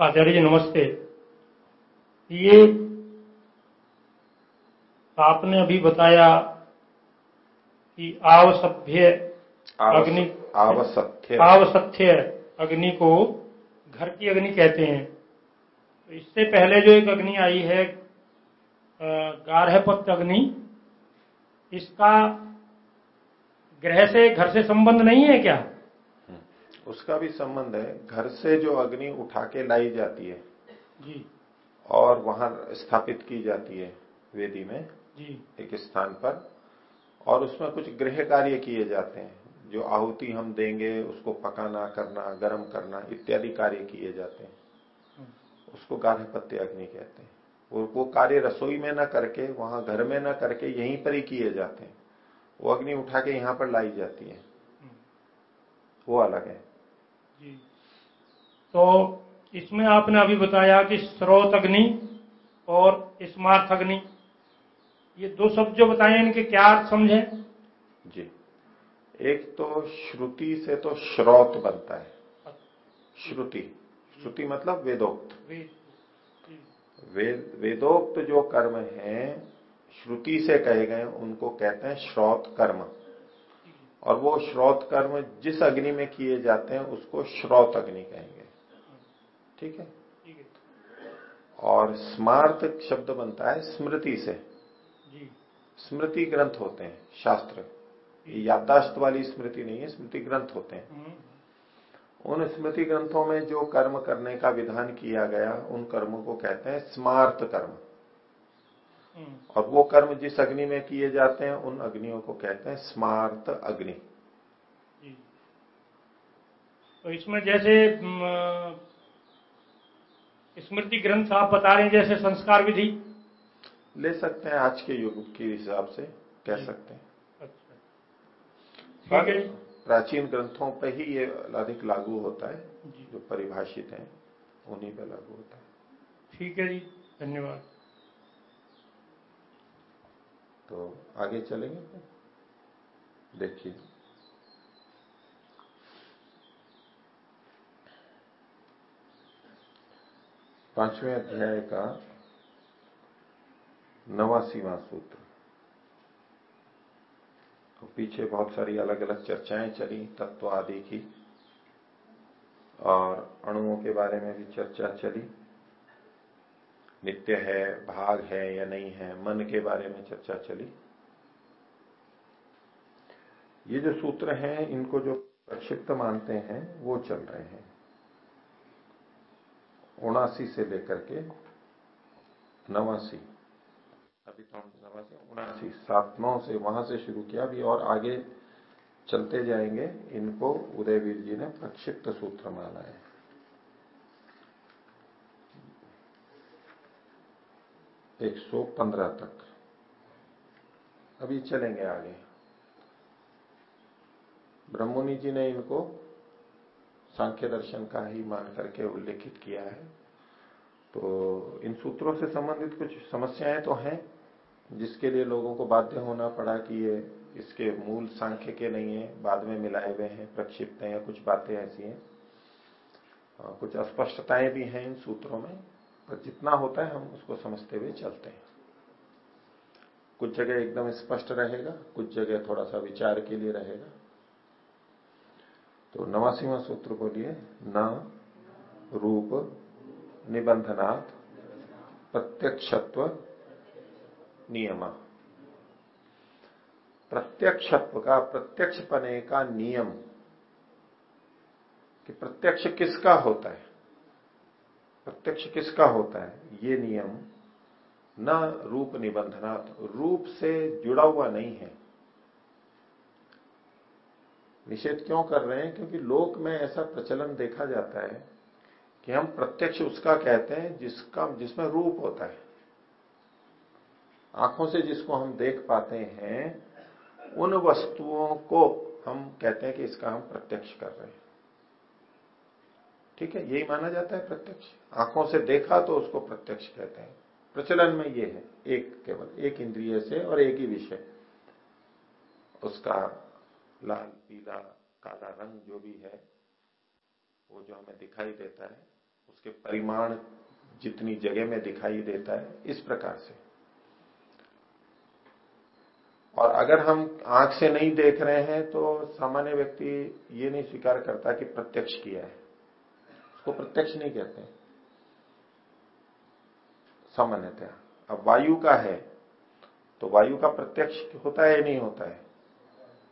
आचार्य जी नमस्ते। ये आपने अभी बताया कि आवसभ्य अग्नि। आवसत्य आवसथ्य। अग्नि को घर की अग्नि कहते हैं। तो इससे पहले जो एक अग्नि आई है गार्हपत्य अग्नि इसका ग्रह से घर से संबंध नहीं है क्या? उसका भी संबंध है। घर से जो अग्नि उठा के लाई जाती है जी। और वहाँ स्थापित की जाती है वेदी में जी। एक स्थान पर और उसमें कुछ गृह कार्य किए जाते हैं। जो आहुति हम देंगे उसको पकाना करना गर्म करना इत्यादि कार्य किए जाते हैं। उसको गार्हपत्य अग्नि कहते हैं। वो वो कार्य रसोई में ना करके वहाँ घर में ना करके यहीं पर ही किए जाते हैं। वो अग्नि उठा के यहाँ पर लाई जाती है। वो अलग है। जी। तो इसमें आपने अभी बताया कि स्रोत अग्नि और स्मार्थ अग्नि ये दो शब्द जो बताए इनके क्या अर्थ समझे? जी। एक तो श्रुति से तो श्रोत बनता है। श्रुति। श्रुति मतलब वेदोक्त। वेद वेदोक्त जो कर्म है श्रुति से कहे गए उनको कहते हैं श्रौत कर्म। और वो श्रोत कर्म जिस अग्नि में किए जाते हैं उसको श्रोत अग्नि कहेंगे। ठीक है? और स्मार्त शब्द बनता है स्मृति से। जी। स्मृति ग्रंथ होते हैं शास्त्र। ये याददाश्त वाली स्मृति नहीं है स्मृति ग्रंथ होते हैं। हम्म, उन स्मृति ग्रंथों में जो कर्म करने का विधान किया गया उन कर्मों को कहते हैं स्मार्त कर्म। हम्म, और वो कर्म जिस अग्नि में किए जाते हैं उन अग्नियों को कहते हैं स्मार्त अग्नि। तो इसमें जैसे स्मृति ग्रंथ आप बता रहे हैं जैसे संस्कार विधि। ले सकते हैं आज के युग के हिसाब से कह सकते हैं। ठीक है। प्राचीन ग्रंथों पर ही ये अधिक लागू होता है जो। परिभाषित हैं उन्हीं पे लागू होता है। ठीक है जी धन्यवाद। तो आगे चलेंगे देखिए। पाँचवें अध्याय का नवासीवा सूत्र। पीछे बहुत सारी अलग अलग चर्चाएँ चली, तत्व आदि की। और अणुओं के बारे में भी चर्चा चली। नित्य है, भाग है या नहीं है, मन के बारे में चर्चा चली। ये जो सूत्र हैं, इनको जो प्रक्षिप्त मानते हैं, वो चल रहे हैं। उनासी से लेकर के नवासी। उनासी सात नौ से वहाँ से शुरू किया अभी और आगे चलते जाएँगे। इनको उदयवीर जी ने प्रक्षिप्त सूत्र माना है। एक सौ पंद्रह तक। अभी चलेंगे आगे। ब्रह्ममुनि जी ने इनको सांख्य दर्शन का ही मान करके उल्लेखित किया है। तो इन सूत्रों से संबंधित कुछ समस्याएँ तो हैं। जिसके लिए लोगों को बाध्य होना पड़ा कि ये इसके मूल सांख्य के नहीं है, बाद में मिलाए हुए हैं, प्रक्षिप्त हैं या कुछ बातें ऐसी हैं, कुछ अस्पष्टताएँ भी हैं इन सूत्रों में, पर जितना होता है हम उसको समझते हुए चलते हैं। कुछ जगह एकदम स्पष्ट रहेगा, कुछ जगह थोड़ा सा विचार के लिए रहेगा। तो नवासीवा सूत्र बोलिए, न रूप निबंधनात् प्रत्यक्षत्व नियम। प्रत्यक्षत्व का प्रत्यक्ष पने का नियम कि प्रत्यक्ष किसका होता है? प्रत्यक्ष किसका होता है? ये नियम न रूप निबंधनात्, रूप से जुड़ा हुआ नहीं है। निषेध क्यों कर रहे हैं? क्योंकि लोक में ऐसा प्रचलन देखा जाता है कि हम प्रत्यक्ष उसका कहते हैं जिसका, जिसमें रूप होता है। आँखों से जिसको हम देख पाते हैं, उन वस्तुओं को हम कहते हैं कि इसका हम प्रत्यक्ष कर रहे हैं। ठीक है? यही माना जाता है प्रत्यक्ष। आँखों से देखा तो उसको प्रत्यक्ष कहते हैं। प्रचलन में ये है, एक केवल, एक इंद्रिय से और एक ही विषय। उसका लाल, पीला, काला रंग जो भी है, वो जो हमें दिखाई देता है, उसके परिमाण जितनी जगह में दिखाई देता है, इस प्रकार से। और अगर हम आँख से नहीं देख रहे हैं तो सामान्य व्यक्ति ये नहीं स्वीकार करता कि प्रत्यक्ष किया है। उसको प्रत्यक्ष नहीं कहते सामान्यतः अब वायु का है तो वायु का प्रत्यक्ष होता है या नहीं होता है?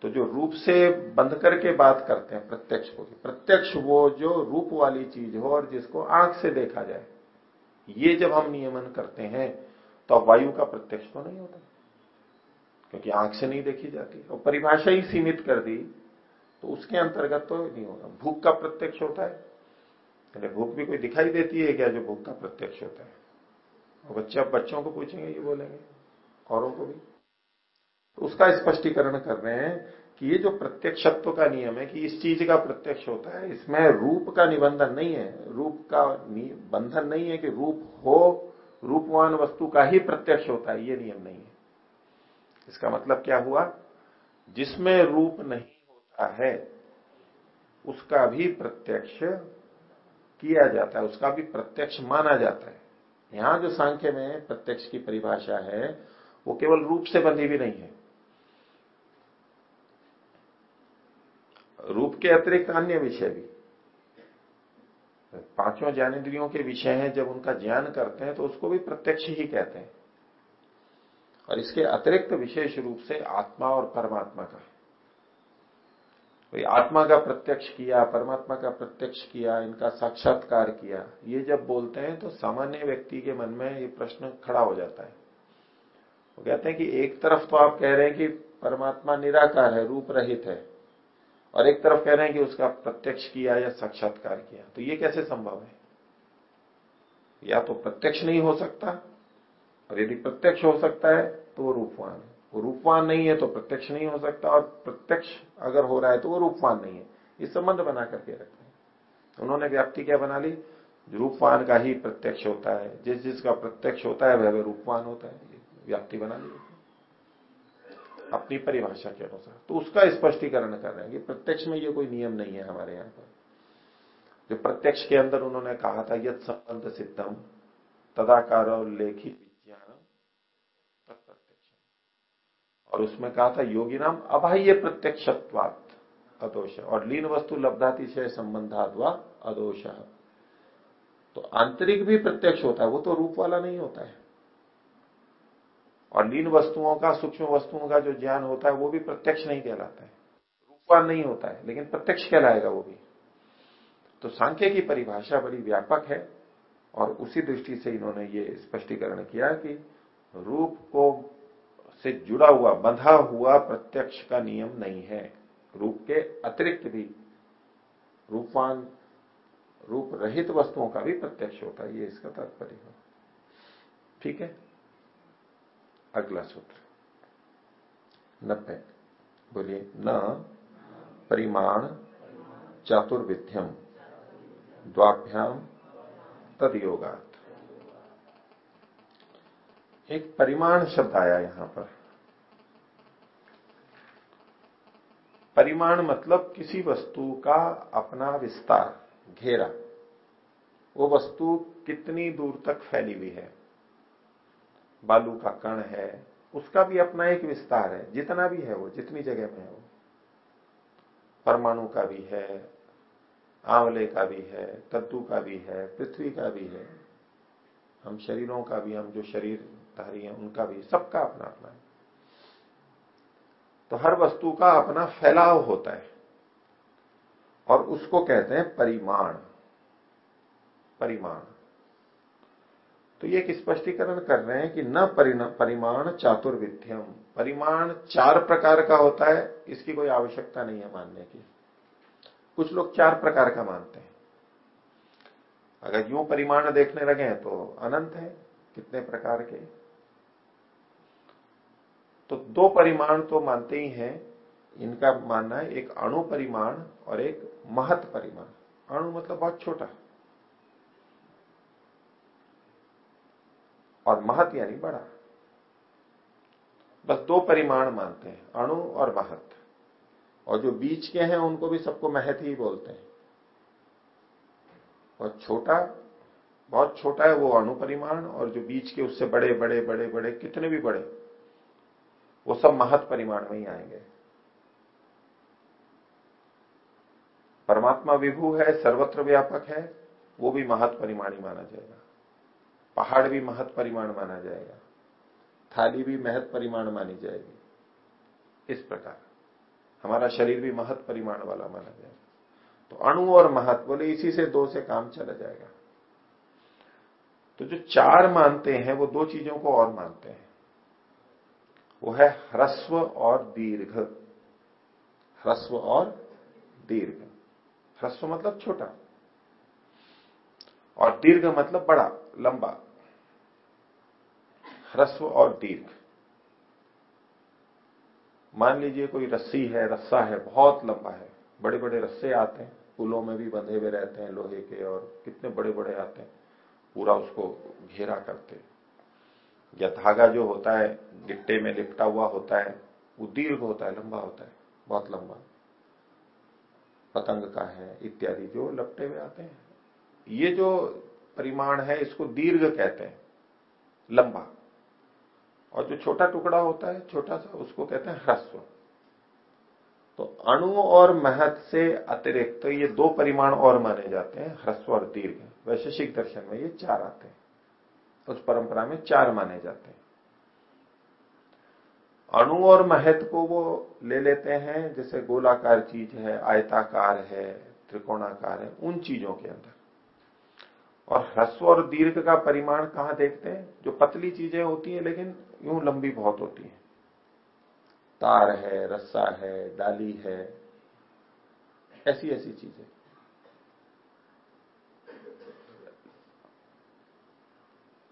तो जो रूप से बंद करके बात करते हैं, प्रत्यक्ष को प्रत्यक्ष वो जो रूप वाली चीज़ हो और जिसको आँख से देखा जाए, ये जब हम नियमन करते हैं तो वायु का प्रत्यक्ष तो नहीं होता। क्योंकि आँख से नहीं देखी जाती। और परिभाषा ही सीमित कर दी तो उसके अंतर्गत तो नहीं होगा। भूख का प्रत्यक्ष होता है। भूख भी कोई दिखाई देती है क्या जो भूख का प्रत्यक्ष होता है? और बच्चे, अब बच्चों को पूछेंगे, ये बोलेंगे। औरों को भी। तो उसका स्पष्टीकरण कर रहे हैं कि ये जो प्रत्यक्षत्व का नियम है कि इस चीज़ का प्रत्यक्ष होता है, इसमें रूप का निबंधन नहीं है। रूप का बंधन नहीं है कि रूप हो, रूपवान वस्तु का ही प्रत्यक्ष होता है, ये नियम नहीं है। इसका मतलब क्या हुआ? जिसमें रूप नहीं होता है, उसका भी प्रत्यक्ष किया जाता है, उसका भी प्रत्यक्ष माना जाता है। यहाँ जो सांख्य में प्रत्यक्ष की परिभाषा है, वो केवल रूप से बंधी भी नहीं है। रूप के अतिरिक्त अन्य विषय भी। पाँचों ज्ञानेन्द्रियों के विषय हैं, जब उनका ज्ञान करते हैं तो उसको भी प्रत्यक्ष ही कहते हैं। और इसके अतिरिक्त विशेष रूप से आत्मा और परमात्मा का। कोई आत्मा का प्रत्यक्ष किया, परमात्मा का प्रत्यक्ष किया, इनका साक्षात्कार किया, ये जब बोलते हैं तो सामान्य व्यक्ति के मन में ये प्रश्न खड़ा हो जाता है। वो कहते हैं कि एक तरफ़ तो आप कह रहे हैं कि परमात्मा निराकार है, रूप रहित है, और एक तरफ़ कह रहे हैं कि उसका प्रत्यक्ष किया या साक्षात्कार किया। तो ये कैसे संभव है? या तो प्रत्यक्ष नहीं हो सकता, और यदि प्रत्यक्ष हो सकता है तो वो रूपवान है। वो रूपवान नहीं है तो प्रत्यक्ष नहीं हो सकता और प्रत्यक्ष अगर हो रहा है तो वो रूपवान नहीं है। ये संबंध बना करके रखते हैं। उन्होंने व्याप्ति क्या बना ली? रूपवान का ही प्रत्यक्ष होता है। जिस जिसका प्रत्यक्ष होता है, वह वह रूपवान होता है। व्याप्ति बना ली। अपनी परिभाषा के अनुसार। तो उसका स्पष्टीकरण कर रहे हैं कि प्रत्यक्ष में ये कोई नियम नहीं है हमारे यहाँ पर। जो प्रत्यक्ष के अंदर उन्होंने कहा था यद संबंध सिद्धम, तदाकार लेखी और उसमें कहा था, योगी नाम अबाह्य प्रत्यक्षत्वात अदोष और लीन वस्तु लब्धातिशय संबंधाद व अदोष तो आंतरिक भी प्रत्यक्ष होता है, वो तो रूप वाला नहीं होता है। और लीन वस्तुओं का, सूक्ष्म वस्तुओं का जो ज्ञान होता है, वो भी प्रत्यक्ष नहीं कहलाता है। रूपवान नहीं होता है, लेकिन प्रत्यक्ष कहलाएगा वो भी। तो सांख्य की परिभाषा बड़ी व्यापक है, और उसी दृष्टि से इन्होंने ये स्पष्टीकरण किया कि रूप को से जुड़ा हुआ, बंधा हुआ प्रत्यक्ष का नियम नहीं है। रूप के अतिरिक्त भी रूपवान रूप रहित वस्तुओं का भी प्रत्यक्ष होता है, ये इसका तात्पर्य है। ठीक है? अगला सूत्र। नब्बे। बोलिए, न परिमाण चातुर्विध्यम द्वाभ्याम तद योगात एक परिमाण शब्द आया यहाँ पर। परिमाण मतलब किसी वस्तु का अपना विस्तार, घेरा। वो वस्तु कितनी दूर तक फैली हुई है? बालू का कण है, उसका भी अपना एक विस्तार है, जितना भी है वो, जितनी जगह में है वो। परमाणु का भी है, आंवले का भी है कद्दू का भी है, पृथ्वी का भी है। हम शरीरों का भी, हम जो शरीर धारी हैं, उनका भी, सबका अपना अपना है। तो हर वस्तु का अपना फैलाव होता है। और उसको कहते हैं परिमाण। परिमाण। तो ये एक स्पष्टीकरण कर रहे हैं कि न परिमाण चातुर्विध्यम। परिमाण चार प्रकार का होता है, इसकी कोई आवश्यकता नहीं है मानने की। कुछ लोग चार प्रकार का मानते हैं। अगर यूँ परिमाण देखने लगे तो अनंत है, कितने प्रकार के। तो दो परिमाण तो मानते ही हैं। इनका मानना है एक अणु परिमाण और एक महत परिमाण। अणु मतलब बहुत छोटा। और महत यानी बड़ा। बस दो परिमाण मानते हैं, अणु और महत। और जो बीच के हैं, उनको भी सबको महत ही बोलते हैं। और छोटा, बहुत छोटा है वो अणु परिमाण, और जो बीच के उससे बड़े बड़े बड़े बड़े, कितने भी बड़े वो सब महत परिमाण में ही आएँगे। परमात्मा विभू है, सर्वत्र व्यापक है, वो भी महत परिमाण ही माना जाएगा। पहाड़ भी महत परिमाण माना जाएगा। थाली भी महत परिमाण मानी जाएगी। इस प्रकार। हमारा शरीर भी महत परिमाण वाला माना जाएगा। तो अणु और महत, बोले इसी से दो से काम चला जाएगा। तो जो चार मानते हैं, वो दो चीज़ों को और मानते हैं। वो है ह्रस्व और दीर्घ। ह्रस्व और दीर्घ। ह्रस्व मतलब छोटा और दीर्घ मतलब बड़ा, लंबा। ह्रस्व और दीर्घ। मान लीजिए कोई रस्सी है, रस्सा है, बहुत लंबा है। बड़े बड़े रस्से आते हैं पुलों में भी बंधे हुए रहते हैं लोहे के और कितने बड़े बड़े आते हैं। पूरा उसको घेरा करते या धागा जो होता है, गिट्टे में लिपटा हुआ होता है, वो दीर्घ होता है, लंबा होता है, बहुत लंबा। पतंग का है, इत्यादि जो लपटे हुए आते हैं। ये जो परिमाण है, इसको दीर्घ कहते हैं, लंबा। और जो छोटा टुकड़ा होता है, छोटा सा, उसको कहते हैं ह्रस्व। तो अणु और महत से अतिरिक्त तो ये दो परिमाण और माने जाते हैं, ह्रस्व और दीर्घ। वैशेषिक दर्शन में ये चार आते हैं। उस परंपरा में चार माने जाते हैं। अणु और महत को वो ले लेते हैं, जैसे गोलाकार चीज़ है, आयताकार है, त्रिकोणाकार है, उन चीज़ों के अंदर। और ह्रस्व और दीर्घ का परिमाण कहाँ देखते हैं? जो पतली चीज़ें होती हैं, लेकिन यूँ लंबी बहुत होती है। तार है, रस्सा है, डाली है ऐसी ऐसी चीज़ें।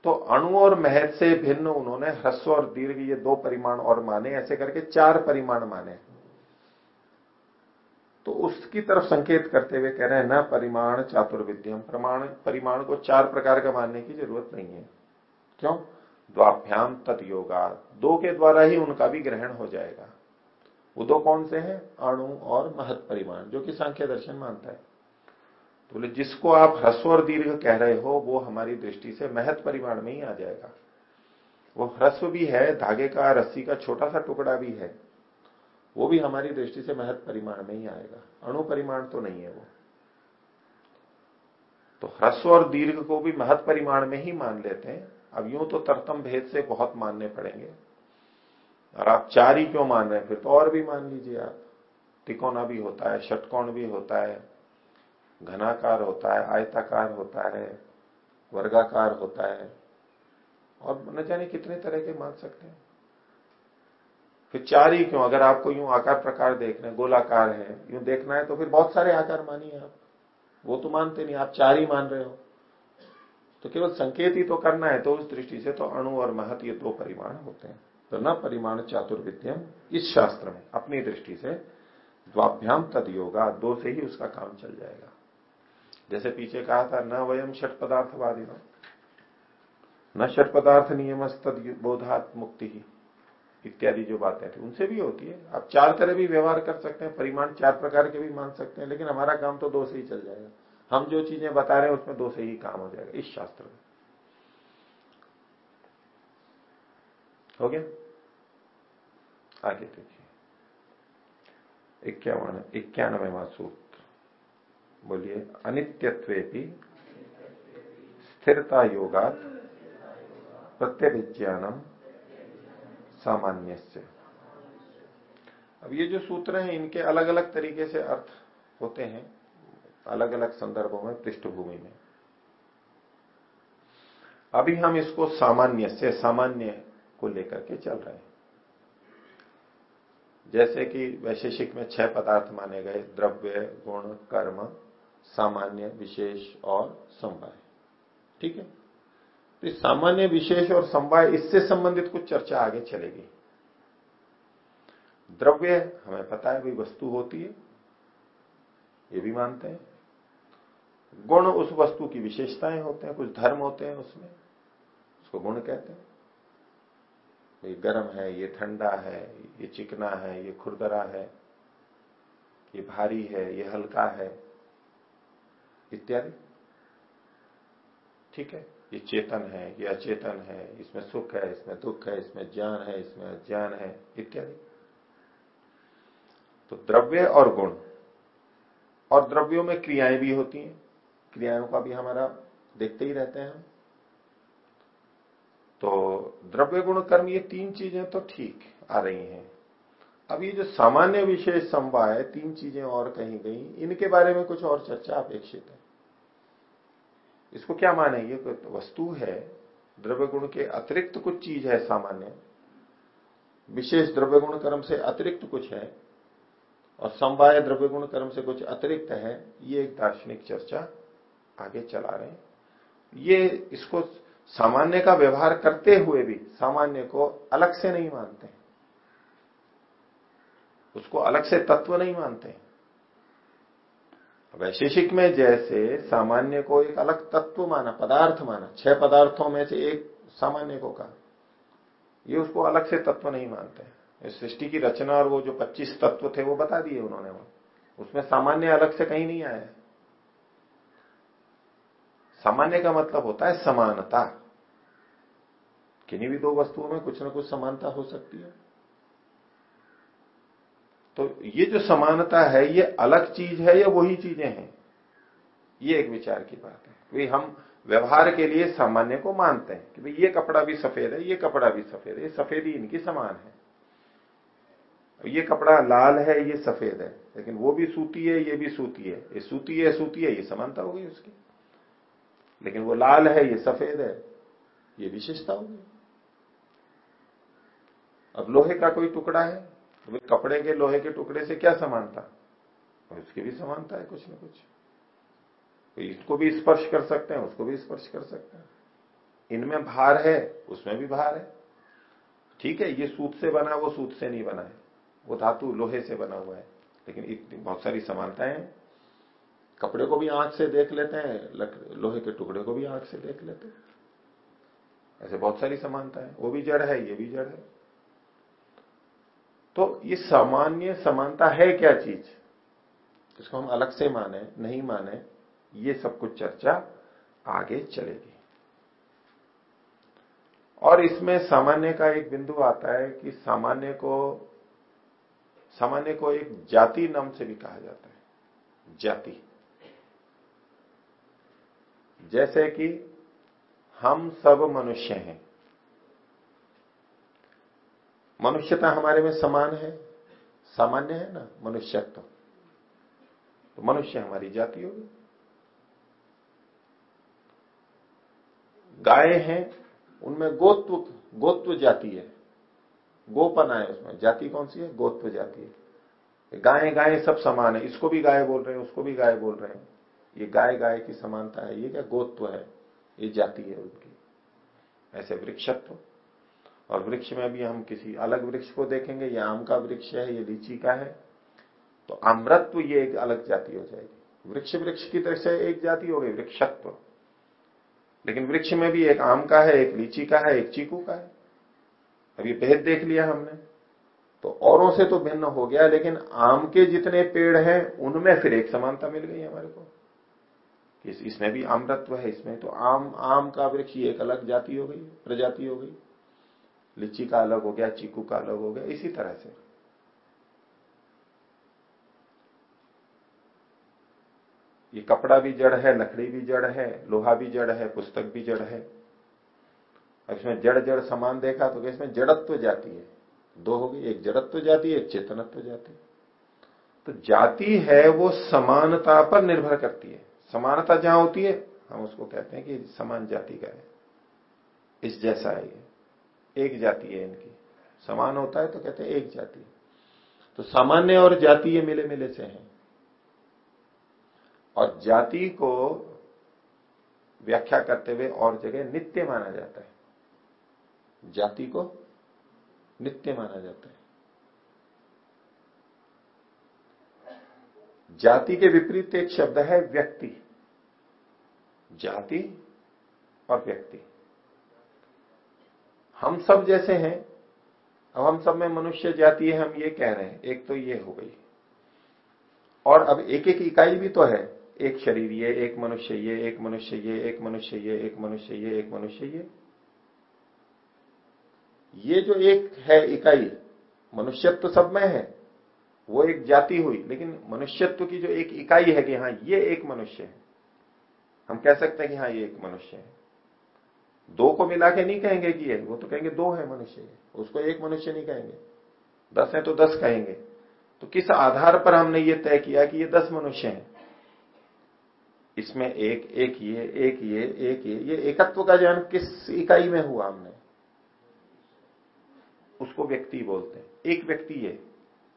तो अणु और महत से भिन्न उन्होंने ह्रस्व और दीर्घ ये दो परिमाण और माने, ऐसे करके चार परिमाण माने। तो उसकी तरफ़ संकेत करते हुए कह रहे हैं, न परिमाण चातुर्विद्यम, प्रमाण, परिमाण को चार प्रकार का मानने की ज़रूरत नहीं है। क्यों? द्वाभ्याम तद योगा। दो के द्वारा ही उनका भी ग्रहण हो जाएगा। वो दो कौन से हैं? अणु और महत परिमाण, जो कि सांख्य दर्शन मानता है। तो बोले, जिसको आप ह्रस्व और दीर्घ कह रहे हो, वो हमारी दृष्टि से महत परिमाण में ही आ जाएगा। वो ह्रस्व भी है, धागे का, रस्सी का छोटा सा टुकड़ा भी है, वो भी हमारी दृष्टि से महत परिमाण में ही आएगा। अणु परिमाण तो नहीं है वो। तो ह्रस्व और दीर्घ को भी महत परिमाण में ही मान लेते हैं। अब यूँ तो तरतम भेद से बहुत मानने पड़ेंगे। और आप चार ही क्यों मान रहे हैं? फिर तो और भी मान लीजिए आप। तिकोना भी होता है, षटकोण भी होता है। घनाकार होता है, आयताकार होता है, वर्गाकार होता है। और न जाने कितने तरह के मान सकते हैं। फिर चार ही क्यों? अगर आपको यूँ आकार प्रकार देखना है, गोलाकार है, यूँ देखना है तो फिर बहुत सारे आकार मानिए आप। वो तो मानते नहीं, आप चार ही मान रहे हो। तो केवल संकेत ही तो करना है तो उस दृष्टि से तो अणु और महत ये दो परिमाण होते हैं। तो न परिमाण चातुर्विद्यम, इस शास्त्र में, अपनी दृष्टि से, द्वाभ्याम तद योगा दो से ही उसका काम चल जाएगा। जैसे पीछे कहा था, न वयम षट पदार्थवादी न षट पदार्थ नियम तद बोधात मुक्ति ही इत्यादि जो बातें थी, उनसे भी होती है। आप चार तरह भी व्यवहार कर सकते हैं, परिमाण चार प्रकार के भी मान सकते हैं, लेकिन हमारा काम तो दो से ही चल जाएगा। हम जो चीज़ें बता रहे हैं, उसमें दो से ही काम हो जाएगा, इस शास्त्र में। हो गया? आगे देखिए। इक्यावन इक्यानवे सूत्र। बोलिए अनित्यत्वे स्थिरता योगात प्रत्यभिज्ञानम सामान्य अब ये जो सूत्र हैं, इनके अलग अलग तरीके से अर्थ होते हैं अलग अलग संदर्भों में, पृष्ठभूमि में। अभी हम इसको सामान्य से सामान्य को लेकर के चल रहे हैं। जैसे कि वैशेषिक में छह पदार्थ माने गए, द्रव्य, गुण, कर्म सामान्य, विशेष और समवाय। ठीक है? तो इस सामान्य, विशेष और समवाय, इससे संबंधित कुछ चर्चा आगे चलेगी। द्रव्य, हमें पता है भाई वस्तु होती है। ये भी मानते हैं। गुण, उस वस्तु की विशेषताएँ होते हैं, कुछ धर्म होते हैं उसमें। उसको गुण कहते हैं। ये गर्म है, ये ठंडा है, ये चिकना है, ये खुरदरा है, ये भारी है, ये हल्का है। इत्यादि। ठीक है? ये चेतन है, ये अचेतन है, इसमें सुख है, इसमें दुख है, इसमें ज्ञान है, इसमें अज्ञान है, इत्यादि। तो द्रव्य और गुण। और द्रव्यों में क्रियाएँ भी होती हैं। क्रियाओं का भी हमारा देखते ही रहते हैं हम। तो द्रव्य, गुण, कर्म, ये तीन चीज़ें तो ठीक आ रही हैं। अब ये जो सामान्य विशेष समवाय तीन चीज़ें और कहीं गई, इनके बारे में कुछ और चर्चा अपेक्षित है। इसको क्या माने ये वस्तु है द्रव्य गुण के अतिरिक्त कुछ चीज़ है सामान्य। विशेष द्रव्य गुण कर्म से अतिरिक्त कुछ है और समवाय द्रव्य गुण कर्म से कुछ अतिरिक्त है, ये एक दार्शनिक चर्चा आगे चला रहे हैं। ये इसको सामान्य का व्यवहार करते हुए भी सामान्य को अलग से नहीं मानते। उसको अलग से तत्व नहीं मानते। वैशेषिक में जैसे सामान्य को एक अलग तत्व माना, पदार्थ माना, छह पदार्थों में से एक सामान्य को कहा। ये उसको अलग से तत्व नहीं मानते सृष्टि की रचना और वो जो 25 तत्व थे, वो बता दिए उन्होंने। उसमें सामान्य अलग से कहीं नहीं आया। सामान्य का मतलब होता है समानता। किन्हीं भी दो वस्तुओं में कुछ ना कुछ समानता हो सकती है। तो ये जो समानता है, ये अलग चीज़ है या वही चीज़ें हैं? ये एक विचार की बात है। भाई हम व्यवहार के लिए सामान्य को मानते हैं कि भाई ये कपड़ा भी सफ़ेद है, ये कपड़ा भी सफ़ेद है, ये सफेदी इनकी समान है। ये कपड़ा लाल है, ये सफ़ेद है, लेकिन वो भी सूती है, ये भी सूती है। ये सूती है सूती है, ये समानता हो गई उसकी। लेकिन वो लाल है, ये सफ़ेद है, ये विशेषता होगी अब लोहे का कोई टुकड़ा है? तो कपड़े के लोहे के टुकड़े से क्या समानता? उसकी भी समानता है कुछ ना कुछ। तो इसको भी स्पर्श कर सकते हैं, उसको भी स्पर्श कर सकते हैं। इनमें भार है, उसमें भी भार है। ठीक है, ये सूत से बना, वो सूत से नहीं बना है। वो धातु लोहे से बना हुआ है। लेकिन इतनी, बहुत सारी समानताएँ हैं। कपड़े को भी आँख से देख लेते हैं लोहे के टुकड़े को भी आँख से देख लेते हैं। ऐसे बहुत सारी समानता है। वो भी जड़ है, ये भी जड़ है। तो ये सामान्य समानता है क्या चीज़? इसको हम अलग से माने, नहीं माने, ये सब कुछ चर्चा आगे चलेगी। और इसमें सामान्य का एक बिंदु आता है कि सामान्य को सामान्य को एक जाति नाम से भी कहा जाता है। जाति। जैसे कि हम सब मनुष्य हैं। मनुष्यता हमारे में समान है, सामान्य है ना? मनुष्यत्व। तो मनुष्य हमारी जाति होगी। गाय हैं, उनमें गोत्व गोत्व जाति है। गोपना है उसमें। जाति कौन सी है? गोत्व जाति है। गाय गाय सब समान है। इसको भी गाय बोल रहे हैं, उसको भी गाय बोल रहे हैं। ये गाय गाय की समानता है। ये क्या गोत्व है? ये जाति है उनकी। ऐसे वृक्षत्व। और वृक्ष में भी हम किसी अलग वृक्ष को देखेंगे ये आम का वृक्ष है ये लीची का है। तो अमृत्व ये एक अलग जाति हो जाएगी। वृक्ष वृक्ष की तरह से एक जाति हो गई वृक्षत्व। लेकिन वृक्ष में भी एक आम का है एक लीची का है एक चीकू का है। अब ये भेद देख लिया हमने। तो औरों से तो भिन्न हो गया लेकिन आम के जितने पेड़ हैं उनमें फिर एक समानता मिल गई हमारे को। इस, इसमें भी आम्रत्व है इसमें तो आम आम का वृक्ष एक अलग जाति हो गई प्रजाति हो गई। लीची का अलग हो गया, चीकू का अलग हो गया, इसी तरह से। ये कपड़ा भी जड़ है, लकड़ी भी जड़ है, लोहा भी जड़ है, पुस्तक भी जड़ है। अब इसमें जड़ जड़ समान देखा तो इसमें जड़त्व जाती है? दो हो गई, एक जड़त्व जाती है, एक चेतनत्व जाती है। तो जाति है वो समानता पर निर्भर करती है। समानता जहाँ होती है, हम उसको कहते हैं कि समान जाति का है। इस जैसा है ये। एक जाति है इनकी। समान होता है तो कहते हैं एक जाति। तो सामान्य और जाति ये मिले मिले से हैं। और जाति को व्याख्या करते हुए और जगह नित्य माना जाता है। जाति को नित्य माना जाता है। जाति के विपरीत एक शब्द है व्यक्ति। जाति और व्यक्ति। हम सब जैसे हैं, अब हम सब में मनुष्य जाति है, हम ये कह रहे हैं, एक तो ये हो गई। और अब एक एक इकाई भी तो है, एक शरीर ये, एक मनुष्य ये, एक मनुष्य ये, एक मनुष्य ये, एक मनुष्य ये, एक मनुष्य ये। ये जो एक है इकाई, मनुष्यत्व सब में है, वो एक जाति हुई, लेकिन मनुष्यत्व की जो एक इकाई है कि हाँ ये एक मनुष्य है। हम कह सकते हैं कि हाँ ये एक मनुष्य है। दो को मिला के नहीं कहेंगे कि ये, वो तो कहेंगे दो है मनुष्य। उसको एक मनुष्य नहीं कहेंगे। दस है तो दस कहेंगे। तो किस आधार पर हमने ये तय किया कि ये दस मनुष्य हैं? इसमें एक एक ये एक ये एक ये ये एकत्व का ज्ञान किस इकाई में हुआ हमने? उसको व्यक्ति बोलते हैं। एक व्यक्ति ये,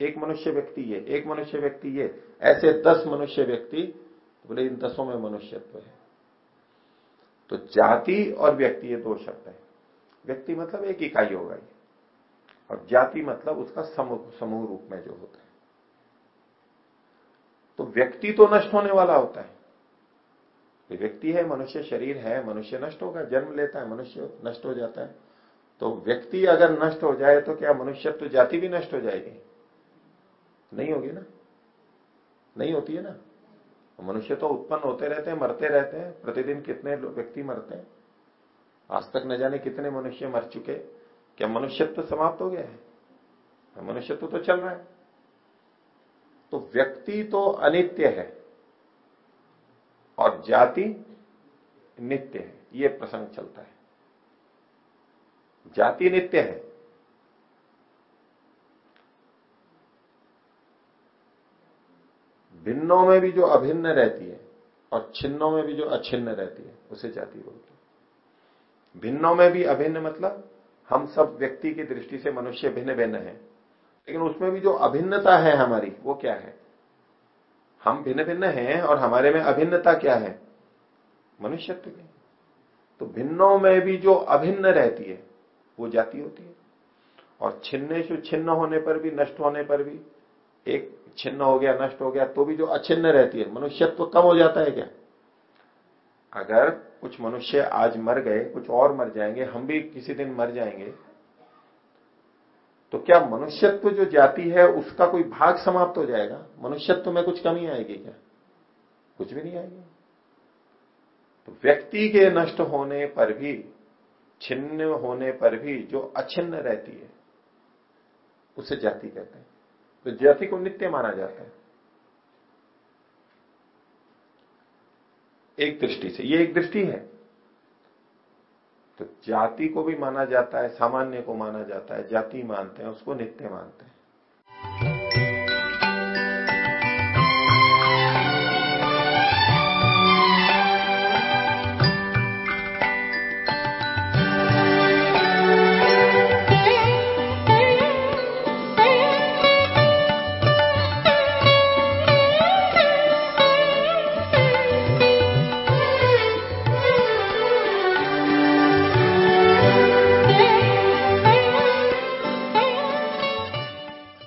एक मनुष्य व्यक्ति ये, एक मनुष्य व्यक्ति ये। ऐसे दस मनुष्य व्यक्ति तो बोले इन दसों में मनुष्यत्व है। तो जाति और व्यक्ति ये दो शब्द है। व्यक्ति मतलब एक इकाई होगा ये और जाति मतलब उसका समूह रूप में जो होता है। तो व्यक्ति तो नष्ट होने वाला होता है। व्यक्ति है, मनुष्य शरीर है, मनुष्य नष्ट होगा, जन्म लेता है, मनुष्य नष्ट हो जाता है। तो व्यक्ति अगर नष्ट हो जाए तो क्या मनुष्य तो जाति भी नष्ट हो जाएगी? नहीं होगी ना? नहीं होती है ना? मनुष्य तो उत्पन्न होते रहते हैं मरते रहते हैं। प्रतिदिन कितने व्यक्ति मरते हैं? आज तक न जाने कितने मनुष्य मर चुके क्या मनुष्यत्व तो समाप्त हो गया है? मनुष्यत्व तो, तो चल रहा है। तो व्यक्ति तो अनित्य है और जाति नित्य है। ये प्रसंग चलता है। जाति नित्य है। भिन्नों में भी जो अभिन्न रहती है और छिन्नों में भी जो अछिन्न रहती है, उसे जाति बोलते हैं। भिन्नों में भी अभिन्न मतलब हम सब व्यक्ति की दृष्टि से मनुष्य भिन्न भिन्न है। लेकिन उसमें भी जो अभिन्नता है हमारी, वो क्या है? हम भिन्न भिन्न हैं और हमारे में अभिन्नता क्या है? मनुष्यत्व की। तो भिन्नों में भी जो अभिन्न रहती है, वो जाति होती है। और छिन्ने छिन्न होने पर भी, नष्ट होने पर भी एक छिन्न हो गया, नष्ट हो गया तो भी जो अछिन्न रहती है, मनुष्यत्व कम हो जाता है क्या? अगर कुछ मनुष्य आज मर गए, कुछ और मर जाएँगे, हम भी किसी दिन मर जाएँगे तो क्या मनुष्यत्व जो जाति है, उसका कोई भाग समाप्त हो जाएगा? मनुष्यत्व में कुछ कमी आएगी क्या? कुछ भी नहीं आएगी। तो व्यक्ति के नष्ट होने पर भी, छिन्न होने पर भी जो अछिन्न रहती है, उसे जाति कहते हैं। तो जाति को नित्य माना जाता है। एक दृष्टि से, ये एक दृष्टि है। तो जाति को भी माना जाता है, सामान्य को माना जाता है, जाति मानते हैं, उसको नित्य मानते हैं।